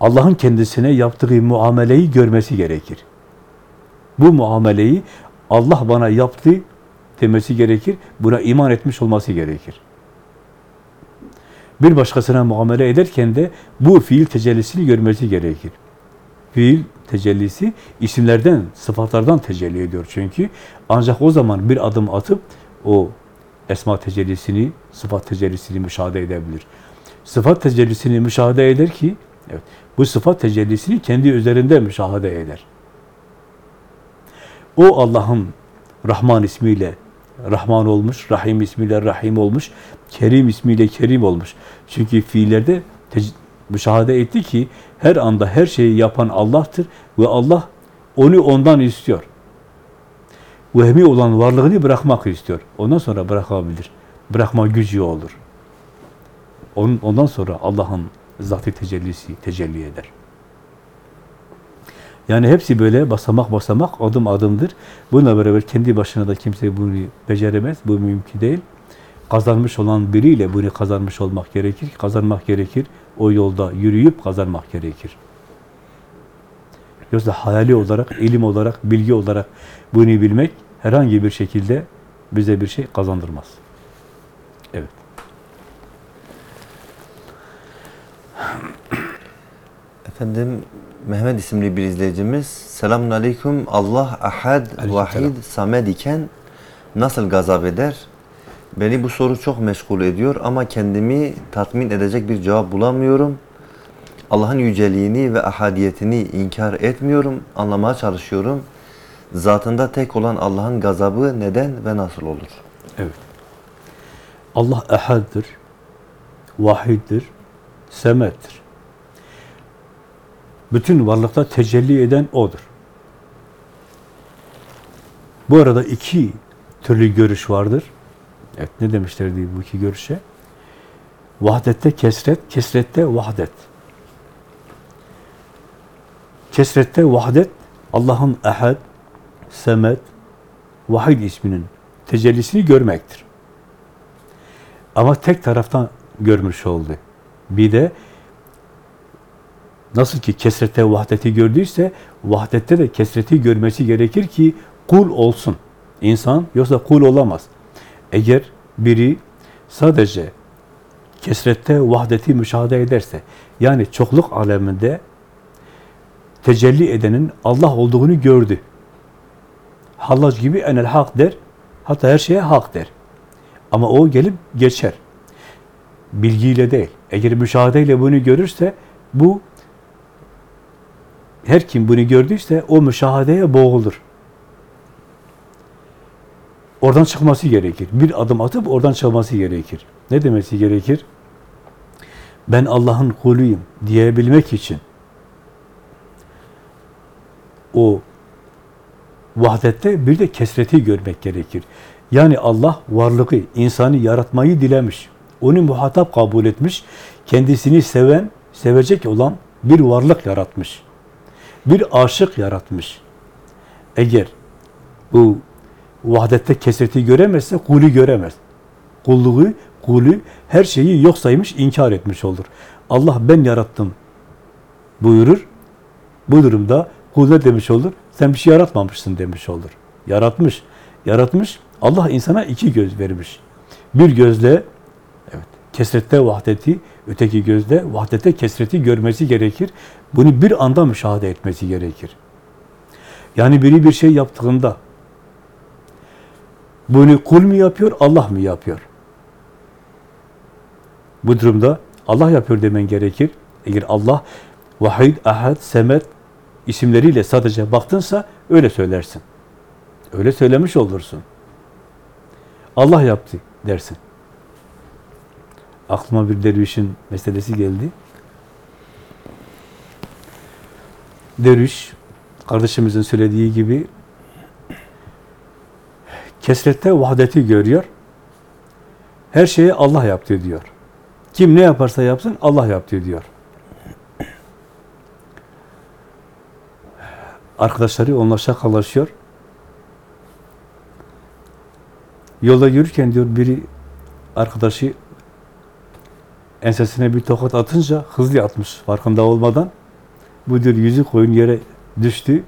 Speaker 2: Allah'ın kendisine yaptığı muameleyi görmesi gerekir. Bu muameleyi Allah bana yaptı demesi gerekir. Buna iman etmiş olması gerekir. Bir başkasına muamele ederken de bu fiil tecellisini görmesi gerekir. Fiil tecellisi isimlerden, sıfatlardan tecelli ediyor çünkü. Ancak o zaman bir adım atıp o esma tecellisini, sıfat tecellisini müşahede edebilir. Sıfat tecellisini müşahede eder ki, evet, bu sıfat tecellisini kendi üzerinde müşahede eder. O Allah'ın Rahman ismiyle Rahman olmuş, Rahim ismiyle Rahim olmuş, Kerim ismiyle Kerim olmuş. Çünkü fiillerde müşahede etti ki her anda her şeyi yapan Allah'tır ve Allah onu ondan istiyor. Vehmi olan varlığını bırakmak istiyor. Ondan sonra bırakabilir. Bırakma gücü olur. Onun, ondan sonra Allah'ın zatı tecellisi tecelli eder. Yani hepsi böyle basamak basamak, adım adımdır. Bununla beraber kendi başına da kimse bunu beceremez. Bu mümkün değil. Kazanmış olan biriyle bunu kazanmış olmak gerekir. Kazanmak gerekir. O yolda yürüyüp kazanmak gerekir. Yoksa hayali olarak, ilim olarak, bilgi olarak bunu bilmek herhangi bir şekilde bize bir şey kazandırmaz. Evet.
Speaker 1: Efendim Mehmet isimli bir izleyicimiz Selamun Aleyküm Allah ahad vahid samed iken nasıl gazap eder? Beni bu soru çok meşgul ediyor ama kendimi tatmin edecek bir cevap bulamıyorum. Allah'ın yüceliğini ve ahadiyetini inkar etmiyorum, anlamaya çalışıyorum. Zatında tek olan Allah'ın gazabı neden ve nasıl olur?
Speaker 2: Evet. Allah ehaddir, vahiddir, semettir. Bütün varlıkta tecelli eden O'dur. Bu arada iki türlü görüş vardır. Evet, ne demişlerdi bu iki görüşe? Vahdette kesret, kesrette vahdet. Kesrette vahdet, Allah'ın ehad, semet, vahid isminin tecellisini görmektir. Ama tek taraftan görmüş oldu. Bir de nasıl ki kesrette vahdeti gördüyse vahdette de kesreti görmesi gerekir ki kul olsun. İnsan yoksa kul olamaz. Eğer biri sadece kesrette vahdeti müşahede ederse yani çokluk aleminde tecelli edenin Allah olduğunu gördü. Hallac gibi enel hak der. Hatta her şeye hak der. Ama o gelip geçer. Bilgiyle değil. Eğer müşahedeyle bunu görürse bu her kim bunu gördüyse o müşahedeye boğulur. Oradan çıkması gerekir. Bir adım atıp oradan çıkması gerekir. Ne demesi gerekir? Ben Allah'ın kuluyum diyebilmek için o vahdette bir de kesreti görmek gerekir. Yani Allah varlığı, insanı yaratmayı dilemiş. Onu muhatap kabul etmiş. Kendisini seven, sevecek olan bir varlık yaratmış. Bir aşık yaratmış. Eğer bu vahdette kesreti göremezse kulü göremez. Kulluğu, kulü her şeyi yok saymış, inkar etmiş olur. Allah ben yarattım buyurur. Bu durumda kul ne demiş olur? Sen bir şey yaratmamışsın demiş olur. Yaratmış. Yaratmış. Allah insana iki göz vermiş. Bir gözle kesrette vahdeti, öteki gözle vahdete kesreti görmesi gerekir. Bunu bir anda müşahede etmesi gerekir. Yani biri bir şey yaptığında bunu kul mu yapıyor, Allah mı yapıyor? Bu durumda Allah yapıyor demen gerekir. Eğer Allah vahid, ahad, semet isimleriyle sadece baktınsa öyle söylersin. Öyle söylemiş olursun. Allah yaptı dersin. Aklıma bir dervişin meselesi geldi. Derviş, kardeşimizin söylediği gibi kesrette vahdeti görüyor. Her şeyi Allah yaptı diyor. Kim ne yaparsa yapsın Allah yaptı diyor. Arkadaşları onunla şakalaşıyor. Yolda yürürken diyor biri arkadaşı ensesine bir tokat atınca hızlı atmış farkında olmadan. Bu diyor yüzü koyun yere düştü.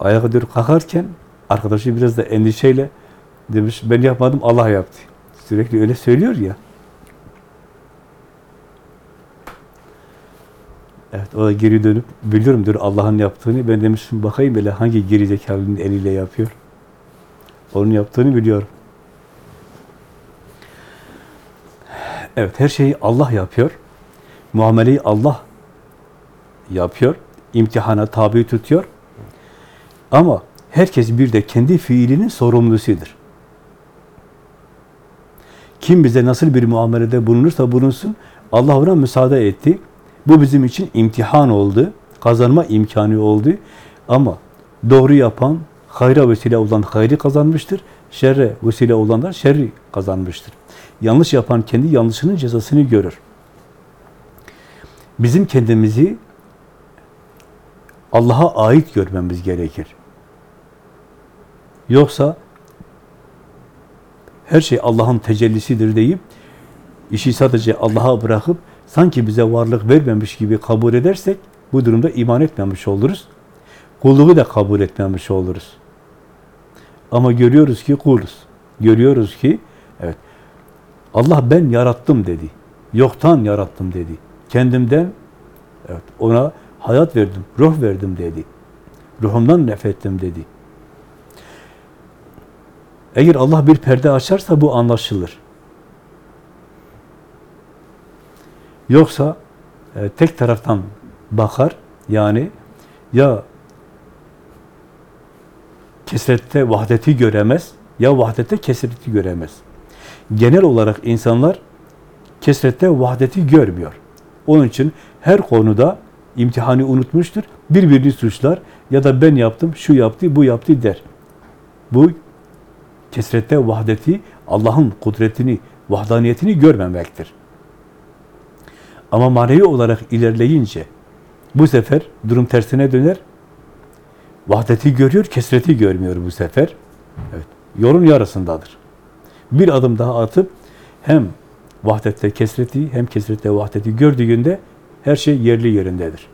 Speaker 2: Ayağa diyor kalkarken arkadaşı biraz da endişeyle demiş ben yapmadım Allah yaptı. Sürekli öyle söylüyor ya. Evet o da geri dönüp biliyorum diyor Allah'ın yaptığını. Ben demiştim bakayım böyle hangi gerizekalının eliyle yapıyor. Onun yaptığını biliyorum. Evet her şeyi Allah yapıyor. Muameleyi Allah yapıyor. İmtihana tabi tutuyor. Ama herkes bir de kendi fiilinin sorumlusudur. Kim bize nasıl bir muamelede bulunursa bulunsun Allah ona müsaade etti. Bu bizim için imtihan oldu. Kazanma imkanı oldu. Ama doğru yapan, hayra vesile olan hayrı kazanmıştır. Şerre vesile olanlar şerri kazanmıştır. Yanlış yapan kendi yanlışının cezasını görür. Bizim kendimizi Allah'a ait görmemiz gerekir. Yoksa her şey Allah'ın tecellisidir deyip işi sadece Allah'a bırakıp sanki bize varlık vermemiş gibi kabul edersek bu durumda iman etmemiş oluruz. Kulluğu da kabul etmemiş oluruz. Ama görüyoruz ki kuluz. Görüyoruz ki evet Allah ben yarattım dedi. Yoktan yarattım dedi. Kendimden evet ona hayat verdim, ruh verdim dedi. Ruhumdan nefrettim dedi. Eğer Allah bir perde açarsa bu anlaşılır. Yoksa e, tek taraftan bakar, yani ya kesrette vahdeti göremez, ya vahdette kesreti göremez. Genel olarak insanlar kesrette vahdeti görmüyor. Onun için her konuda imtihanı unutmuştur, birbirini suçlar ya da ben yaptım, şu yaptı, bu yaptı der. Bu kesrette vahdeti, Allah'ın kudretini, vahdaniyetini görmemektir. Ama manevi olarak ilerleyince bu sefer durum tersine döner. Vahdeti görüyor, kesreti görmüyor bu sefer. Evet, yolun yarısındadır. Bir adım daha atıp hem vahdette kesreti hem kesrette vahdeti gördüğünde her şey yerli yerindedir.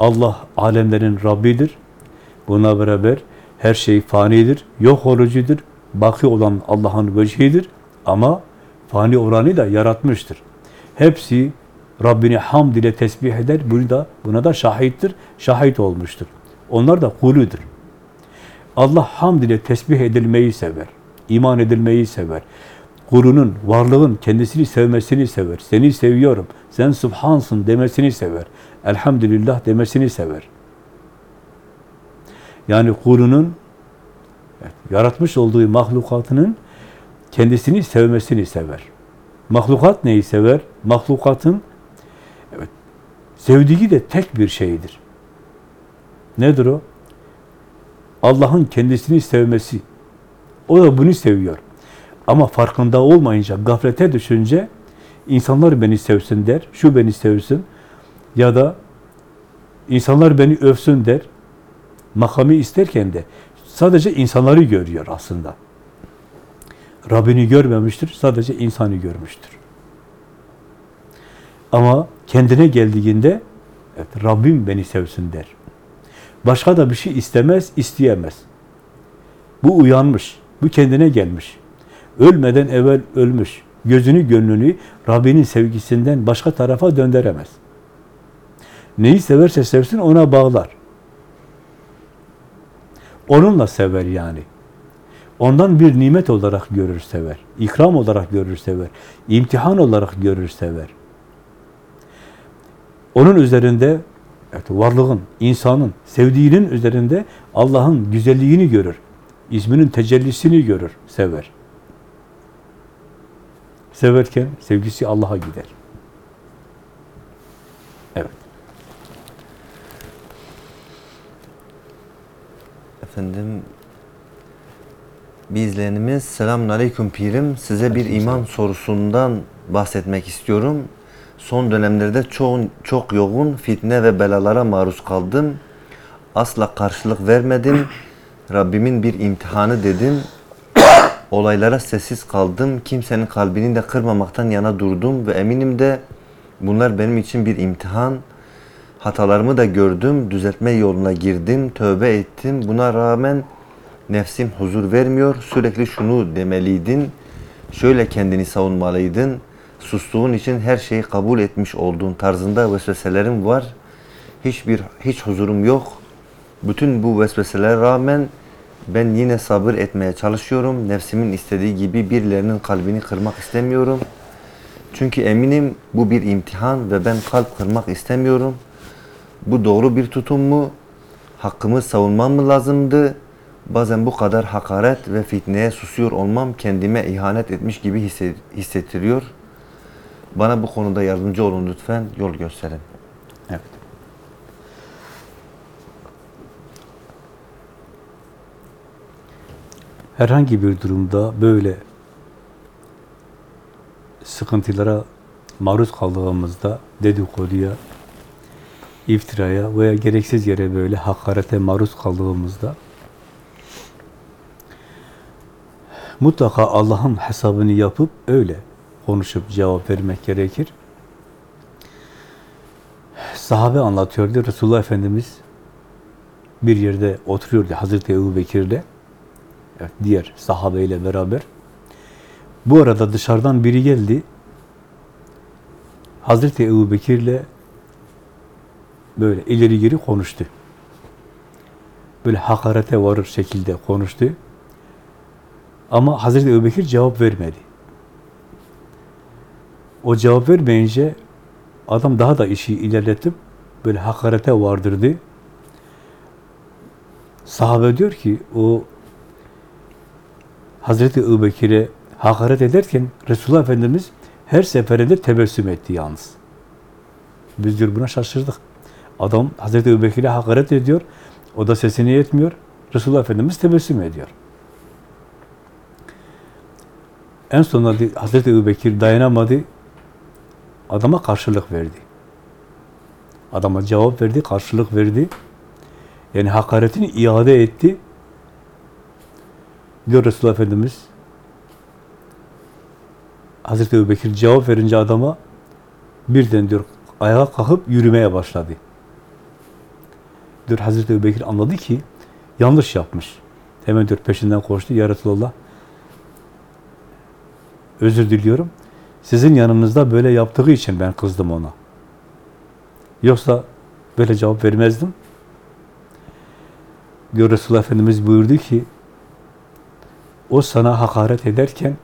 Speaker 2: Allah alemlerin Rabbidir. Buna beraber her şey fanidir, yok olucudur. Baki olan Allah'ın vecihidir ama fani olanı da yaratmıştır. Hepsi Rabbini hamd ile tesbih eder. Bunu da, buna da şahittir. Şahit olmuştur. Onlar da kuludur. Allah hamd ile tesbih edilmeyi sever. iman edilmeyi sever. Kulunun, varlığın kendisini sevmesini sever. Seni seviyorum, sen subhansın demesini sever. Elhamdülillah demesini sever. Yani kulunun evet, yaratmış olduğu mahlukatının kendisini sevmesini sever. Mahlukat neyi sever? Mahlukatın sevdiği de tek bir şeydir. Nedir o? Allah'ın kendisini sevmesi. O da bunu seviyor. Ama farkında olmayınca, gaflete düşünce insanlar beni sevsin der, şu beni sevsin ya da insanlar beni övsün der. Makamı isterken de sadece insanları görüyor aslında. Rabbini görmemiştir, sadece insanı görmüştür. Ama kendine geldiğinde evet, Rabbim beni sevsin der. Başka da bir şey istemez, isteyemez. Bu uyanmış, bu kendine gelmiş. Ölmeden evvel ölmüş. Gözünü, gönlünü Rabbinin sevgisinden başka tarafa döndüremez. Neyi severse sevsin ona bağlar. Onunla sever yani. Ondan bir nimet olarak görür sever. İkram olarak görür sever. İmtihan olarak görür sever. Onun üzerinde evet, varlığın, insanın, sevdiğinin üzerinde Allah'ın güzelliğini görür. İsminin tecellisini görür, sever. Severken sevgisi Allah'a gider. Evet.
Speaker 1: Efendim bir izleyenimiz selamun aleyküm pirim size bir iman sorusundan bahsetmek istiyorum. Son dönemlerde çok, çok yoğun fitne ve belalara maruz kaldım. Asla karşılık vermedim. Rabbimin bir imtihanı dedim. Olaylara sessiz kaldım. Kimsenin kalbini de kırmamaktan yana durdum ve eminim de Bunlar benim için bir imtihan. Hatalarımı da gördüm, düzeltme yoluna girdim, tövbe ettim. Buna rağmen nefsim huzur vermiyor. Sürekli şunu demeliydin, şöyle kendini savunmalıydın. Sustuğun için her şeyi kabul etmiş olduğun tarzında vesveselerim var. Hiçbir hiç huzurum yok. Bütün bu vesveselere rağmen ben yine sabır etmeye çalışıyorum. Nefsimin istediği gibi birilerinin kalbini kırmak istemiyorum. Çünkü eminim bu bir imtihan ve ben kalp kırmak istemiyorum. Bu doğru bir tutum mu? Hakkımı savunmam mı lazımdı? Bazen bu kadar hakaret ve fitneye susuyor olmam kendime ihanet etmiş gibi hisse- hissettiriyor. Bana bu konuda yardımcı olun lütfen, yol gösterin.
Speaker 2: Evet. Herhangi bir durumda böyle sıkıntılara maruz kaldığımızda dedikoduya, iftiraya veya gereksiz yere böyle hakarete maruz kaldığımızda mutlaka Allah'ın hesabını yapıp öyle konuşup cevap vermek gerekir. Sahabe anlatıyordu. Resulullah Efendimiz bir yerde oturuyordu Hazreti Ebu Bekir'le. Evet, diğer sahabeyle beraber. Bu arada dışarıdan biri geldi. Hazreti Ebu Bekir'le böyle ileri geri konuştu. Böyle hakarete varır şekilde konuştu. Ama Hazreti Ebu Bekir cevap vermedi. O cevap vermeyince adam daha da işi ilerletip böyle hakarete vardırdı. Sahabe diyor ki o Hazreti Ebu Bekir'e hakaret ederken Resulullah Efendimiz her seferinde tebessüm etti yalnız. Biz diyor buna şaşırdık. Adam Hazreti Ebu Bekir'e hakaret ediyor. O da sesini yetmiyor. Resulullah Efendimiz tebessüm ediyor. En sonunda Hazreti Ebu Bekir dayanamadı. Adama karşılık verdi. Adama cevap verdi, karşılık verdi. Yani hakaretini iade etti. Diyor Resulullah Efendimiz Hazreti Ebu Bekir cevap verince adama birden diyor ayağa kalkıp yürümeye başladı. Diyor Hazreti Ebu Bekir anladı ki yanlış yapmış. Hemen diyor peşinden koştu. Ya Resulallah özür diliyorum. Sizin yanınızda böyle yaptığı için ben kızdım ona. Yoksa böyle cevap vermezdim. Diyor Resulullah Efendimiz buyurdu ki o sana hakaret ederken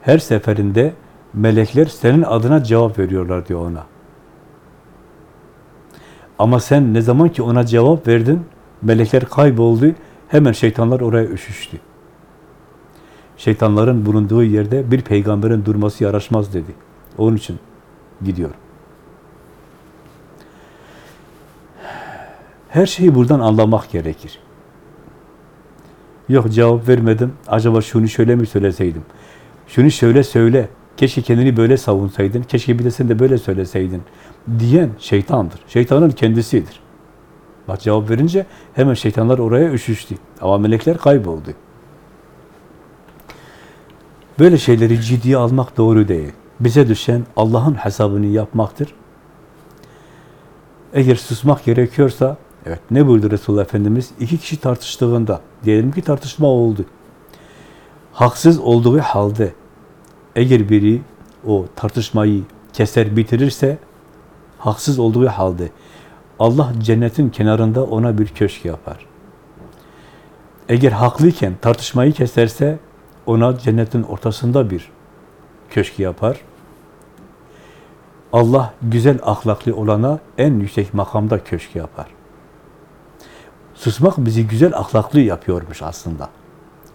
Speaker 2: her seferinde melekler senin adına cevap veriyorlar diyor ona. Ama sen ne zaman ki ona cevap verdin, melekler kayboldu, hemen şeytanlar oraya üşüştü. Şeytanların bulunduğu yerde bir peygamberin durması yaraşmaz dedi. Onun için gidiyor. Her şeyi buradan anlamak gerekir. Yok cevap vermedim. Acaba şunu şöyle mi söyleseydim? Şunu şöyle söyle. Keşke kendini böyle savunsaydın. Keşke bir de sen de böyle söyleseydin. Diyen şeytandır. Şeytanın kendisidir. Bak cevap verince hemen şeytanlar oraya üşüştü. Ama melekler kayboldu. Böyle şeyleri ciddiye almak doğru değil. Bize düşen Allah'ın hesabını yapmaktır. Eğer susmak gerekiyorsa, evet ne buyurdu Resulullah Efendimiz? İki kişi tartıştığında, diyelim ki tartışma oldu. Haksız olduğu halde, eğer biri o tartışmayı keser bitirirse, haksız olduğu halde, Allah cennetin kenarında ona bir köşk yapar. Eğer haklıyken tartışmayı keserse, ona cennetin ortasında bir köşk yapar. Allah güzel ahlaklı olana en yüksek makamda köşk yapar. Susmak bizi güzel ahlaklı yapıyormuş aslında.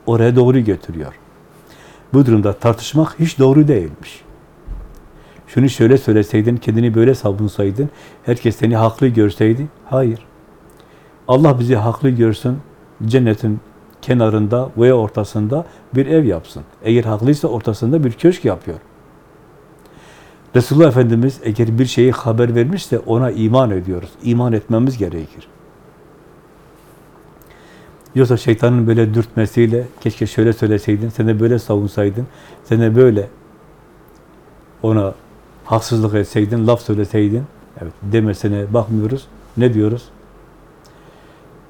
Speaker 2: Oraya doğru götürüyor. Bu durumda tartışmak hiç doğru değilmiş. Şunu şöyle söyleseydin, kendini böyle savunsaydın, herkes seni haklı görseydi. Hayır. Allah bizi haklı görsün, cennetin kenarında veya ortasında bir ev yapsın. Eğer haklıysa ortasında bir köşk yapıyor. Resulullah Efendimiz eğer bir şeyi haber vermişse ona iman ediyoruz. İman etmemiz gerekir. Yoksa şeytanın böyle dürtmesiyle keşke şöyle söyleseydin, sen de böyle savunsaydın, sen de böyle ona haksızlık etseydin, laf söyleseydin, evet demesine bakmıyoruz. Ne diyoruz?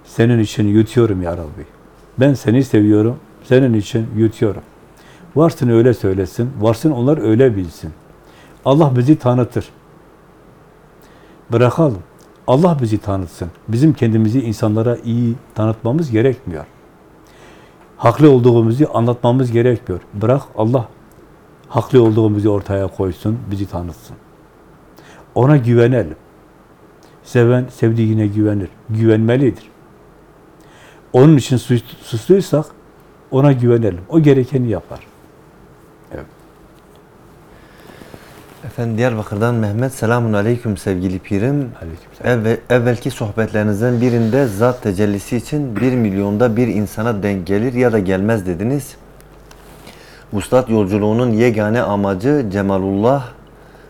Speaker 2: Senin için yutuyorum ya Rabbi. Ben seni seviyorum, senin için yutuyorum. Varsın öyle söylesin, varsın onlar öyle bilsin. Allah bizi tanıtır. Bırakalım. Allah bizi tanıtsın. Bizim kendimizi insanlara iyi tanıtmamız gerekmiyor. Haklı olduğumuzu anlatmamız gerekmiyor. Bırak Allah haklı olduğumuzu ortaya koysun, bizi tanıtsın. Ona güvenelim. Seven sevdiğine güvenir. Güvenmelidir. Onun için sus- susluysak ona güvenelim. O gerekeni yapar.
Speaker 1: Efendim Diyarbakır'dan Mehmet selamun aleyküm sevgili pirim.
Speaker 2: Aleykümselam.
Speaker 1: Evvel, evvelki sohbetlerinizden birinde zat tecellisi için bir milyonda bir insana denk gelir ya da gelmez dediniz. Ustad yolculuğunun yegane amacı Cemalullah,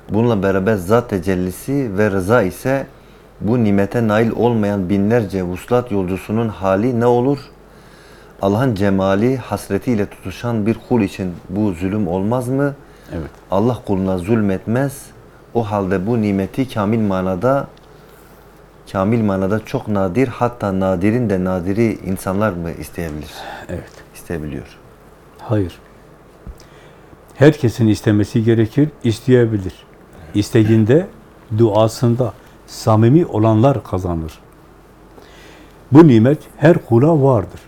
Speaker 1: bununla beraber zat tecellisi ve rıza ise bu nimete nail olmayan binlerce vuslat yolcusunun hali ne olur? Allah'ın cemali hasretiyle tutuşan bir kul için bu zulüm olmaz mı?
Speaker 2: Evet.
Speaker 1: Allah kuluna zulmetmez. O halde bu nimeti kamil manada kamil manada çok nadir hatta nadirin de nadiri insanlar mı isteyebilir?
Speaker 2: Evet.
Speaker 1: İsteyebiliyor.
Speaker 2: Hayır. Herkesin istemesi gerekir, isteyebilir. İstediğinde, duasında samimi olanlar kazanır. Bu nimet her kula vardır.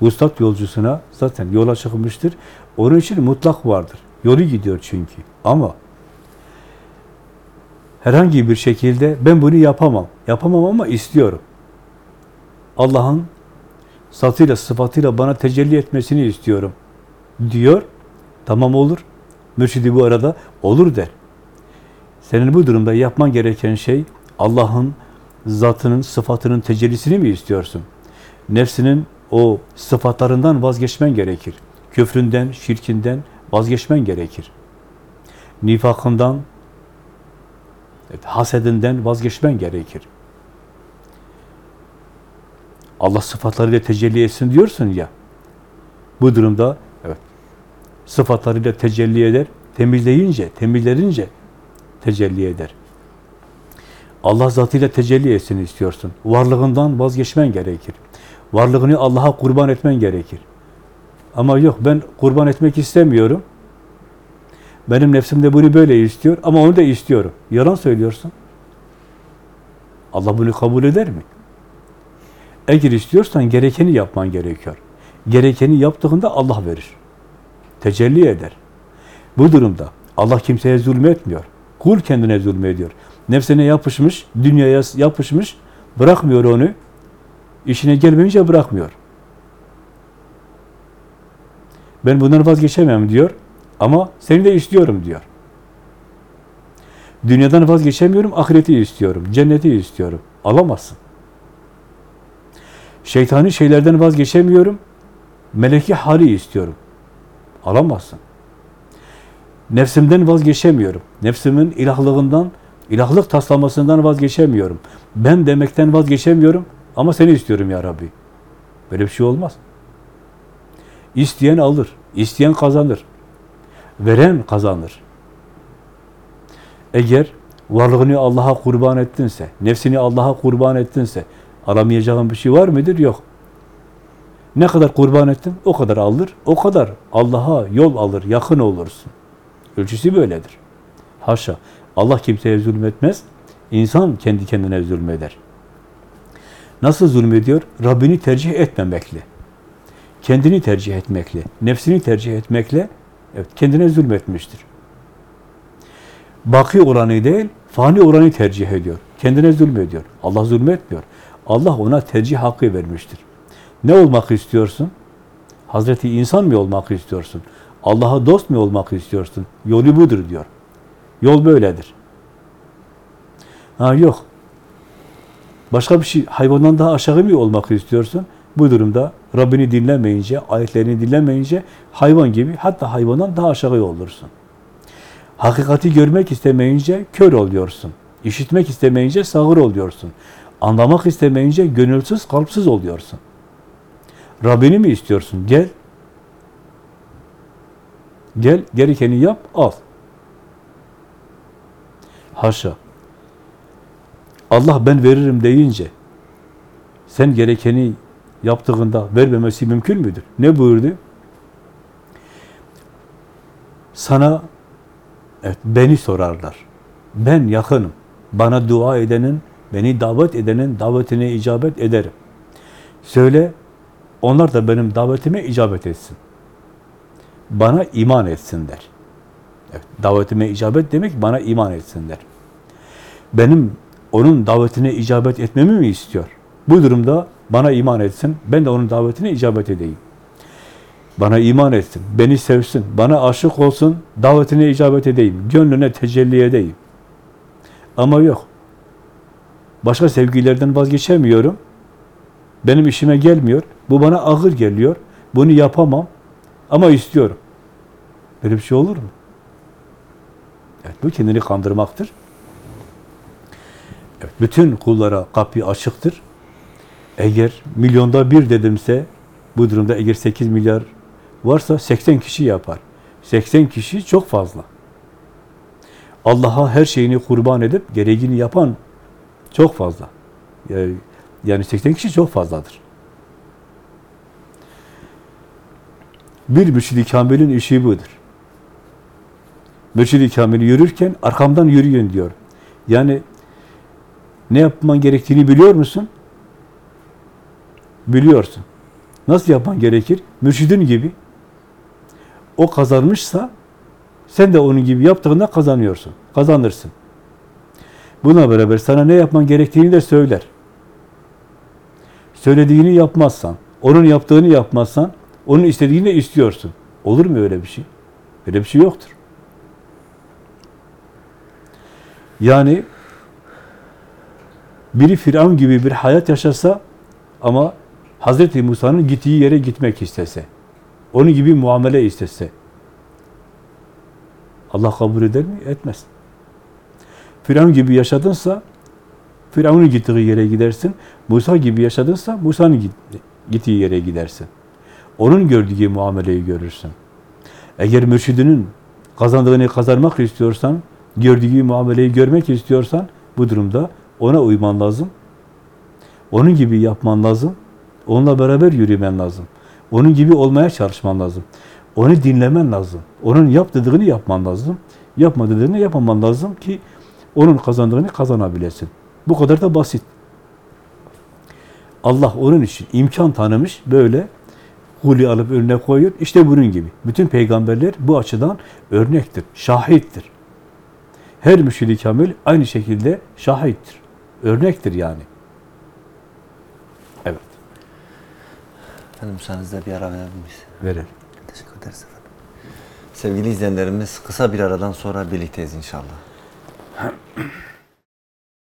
Speaker 2: Ustad yolcusuna zaten yola çıkmıştır. Onun için mutlak vardır. Yolu gidiyor çünkü. Ama herhangi bir şekilde ben bunu yapamam. Yapamam ama istiyorum. Allah'ın satıyla, sıfatıyla bana tecelli etmesini istiyorum diyor. Tamam olur. Mürşidi bu arada olur der. Senin bu durumda yapman gereken şey Allah'ın zatının, sıfatının tecellisini mi istiyorsun? Nefsinin o sıfatlarından vazgeçmen gerekir. Küfründen, şirkinden vazgeçmen gerekir. Nifakından, hasedinden vazgeçmen gerekir. Allah sıfatlarıyla tecelli etsin diyorsun ya. Bu durumda evet sıfatlarıyla tecelli eder. Temizleyince, temizlerince tecelli eder. Allah zatıyla tecelli etsin istiyorsun. Varlığından vazgeçmen gerekir. Varlığını Allah'a kurban etmen gerekir. Ama yok ben kurban etmek istemiyorum. Benim nefsim de bunu böyle istiyor ama onu da istiyorum. Yalan söylüyorsun. Allah bunu kabul eder mi? Eğer istiyorsan gerekeni yapman gerekiyor. Gerekeni yaptığında Allah verir. Tecelli eder. Bu durumda Allah kimseye zulmetmiyor. Kul kendine zulmediyor. Nefsine yapışmış, dünyaya yapışmış, bırakmıyor onu. İşine gelmeyince bırakmıyor. Ben bundan vazgeçemem diyor ama seni de istiyorum diyor. Dünyadan vazgeçemiyorum, ahireti istiyorum, cenneti istiyorum. Alamazsın. Şeytani şeylerden vazgeçemiyorum, meleki hali istiyorum. Alamazsın. Nefsimden vazgeçemiyorum. Nefsimin ilahlığından, ilahlık taslamasından vazgeçemiyorum. Ben demekten vazgeçemiyorum ama seni istiyorum ya Rabbi. Böyle bir şey olmaz. İsteyen alır, isteyen kazanır. Veren kazanır. Eğer varlığını Allah'a kurban ettinse, nefsini Allah'a kurban ettinse, alamayacağın bir şey var mıdır? Yok. Ne kadar kurban ettin, o kadar alır, o kadar Allah'a yol alır, yakın olursun. Ölçüsü böyledir. Haşa. Allah kimseye zulmetmez, insan kendi kendine zulmeder. Nasıl zulmediyor? Rabbini tercih etmemekle. Kendini tercih etmekle, nefsini tercih etmekle evet, kendine zulmetmiştir. Baki olanı değil, fani olanı tercih ediyor. Kendine zulmediyor. Allah zulmetmiyor. Allah ona tercih hakkı vermiştir. Ne olmak istiyorsun? Hazreti insan mı olmak istiyorsun? Allah'a dost mu olmak istiyorsun? Yolu budur diyor. Yol böyledir. Ha yok. Başka bir şey, hayvandan daha aşağı mı olmak istiyorsun? Bu durumda Rabbini dinlemeyince, ayetlerini dinlemeyince hayvan gibi, hatta hayvandan daha aşağı olursun. Hakikati görmek istemeyince kör oluyorsun. İşitmek istemeyince sağır oluyorsun. Anlamak istemeyince gönülsüz, kalpsiz oluyorsun. Rabbini mi istiyorsun? Gel. Gel, gerekeni yap, al. Haşa. Allah ben veririm deyince sen gerekeni yaptığında vermemesi mümkün müdür? Ne buyurdu? Sana evet, beni sorarlar. Ben yakınım. Bana dua edenin, beni davet edenin davetine icabet ederim. Söyle, onlar da benim davetime icabet etsin. Bana iman etsinler. Evet, davetime icabet demek bana iman etsinler. Benim onun davetine icabet etmemi mi istiyor? Bu durumda bana iman etsin, ben de onun davetine icabet edeyim. Bana iman etsin, beni sevsin, bana aşık olsun, davetine icabet edeyim, gönlüne tecelli edeyim. Ama yok. Başka sevgilerden vazgeçemiyorum. Benim işime gelmiyor. Bu bana ağır geliyor. Bunu yapamam. Ama istiyorum. Böyle bir şey olur mu? Evet, bu kendini kandırmaktır. Evet, bütün kullara kapı açıktır. Eğer milyonda bir dedimse, bu durumda eğer 8 milyar varsa 80 kişi yapar. 80 kişi çok fazla. Allah'a her şeyini kurban edip gereğini yapan çok fazla. Yani, yani 80 kişi çok fazladır. Bir mürşid-i kamilin işi budur. Mürşid-i yürürken arkamdan yürüyün diyor. Yani ne yapman gerektiğini biliyor musun? Biliyorsun. Nasıl yapman gerekir? Mürşidin gibi. O kazanmışsa sen de onun gibi yaptığında kazanıyorsun. Kazanırsın. Buna beraber sana ne yapman gerektiğini de söyler. Söylediğini yapmazsan, onun yaptığını yapmazsan, onun istediğini istiyorsun. Olur mu öyle bir şey? Öyle bir şey yoktur. Yani biri Firavun gibi bir hayat yaşasa ama Hazreti Musa'nın gittiği yere gitmek istese, onun gibi muamele istese, Allah kabul eder mi? Etmez. Firavun gibi yaşadınsa, Firavun'un gittiği yere gidersin. Musa gibi yaşadınsa, Musa'nın gittiği yere gidersin. Onun gördüğü muameleyi görürsün. Eğer mürşidinin kazandığını kazanmak istiyorsan, gördüğü muameleyi görmek istiyorsan, bu durumda ona uyman lazım. Onun gibi yapman lazım. Onunla beraber yürümen lazım. Onun gibi olmaya çalışman lazım. Onu dinlemen lazım. Onun yaptığını yapman lazım. Yapmadığını yapmaman lazım ki onun kazandığını kazanabilesin. Bu kadar da basit. Allah onun için imkan tanımış böyle huli alıp önüne koyuyor. İşte bunun gibi. Bütün peygamberler bu açıdan örnektir, şahittir. Her müşid-i kamil aynı şekilde şahittir. Örnektir yani. Evet.
Speaker 1: Efendim müsaadenizle bir ara verebilir miyiz?
Speaker 2: Verelim.
Speaker 1: Teşekkür ederiz efendim. Sevgili izleyenlerimiz kısa bir aradan sonra birlikteyiz inşallah.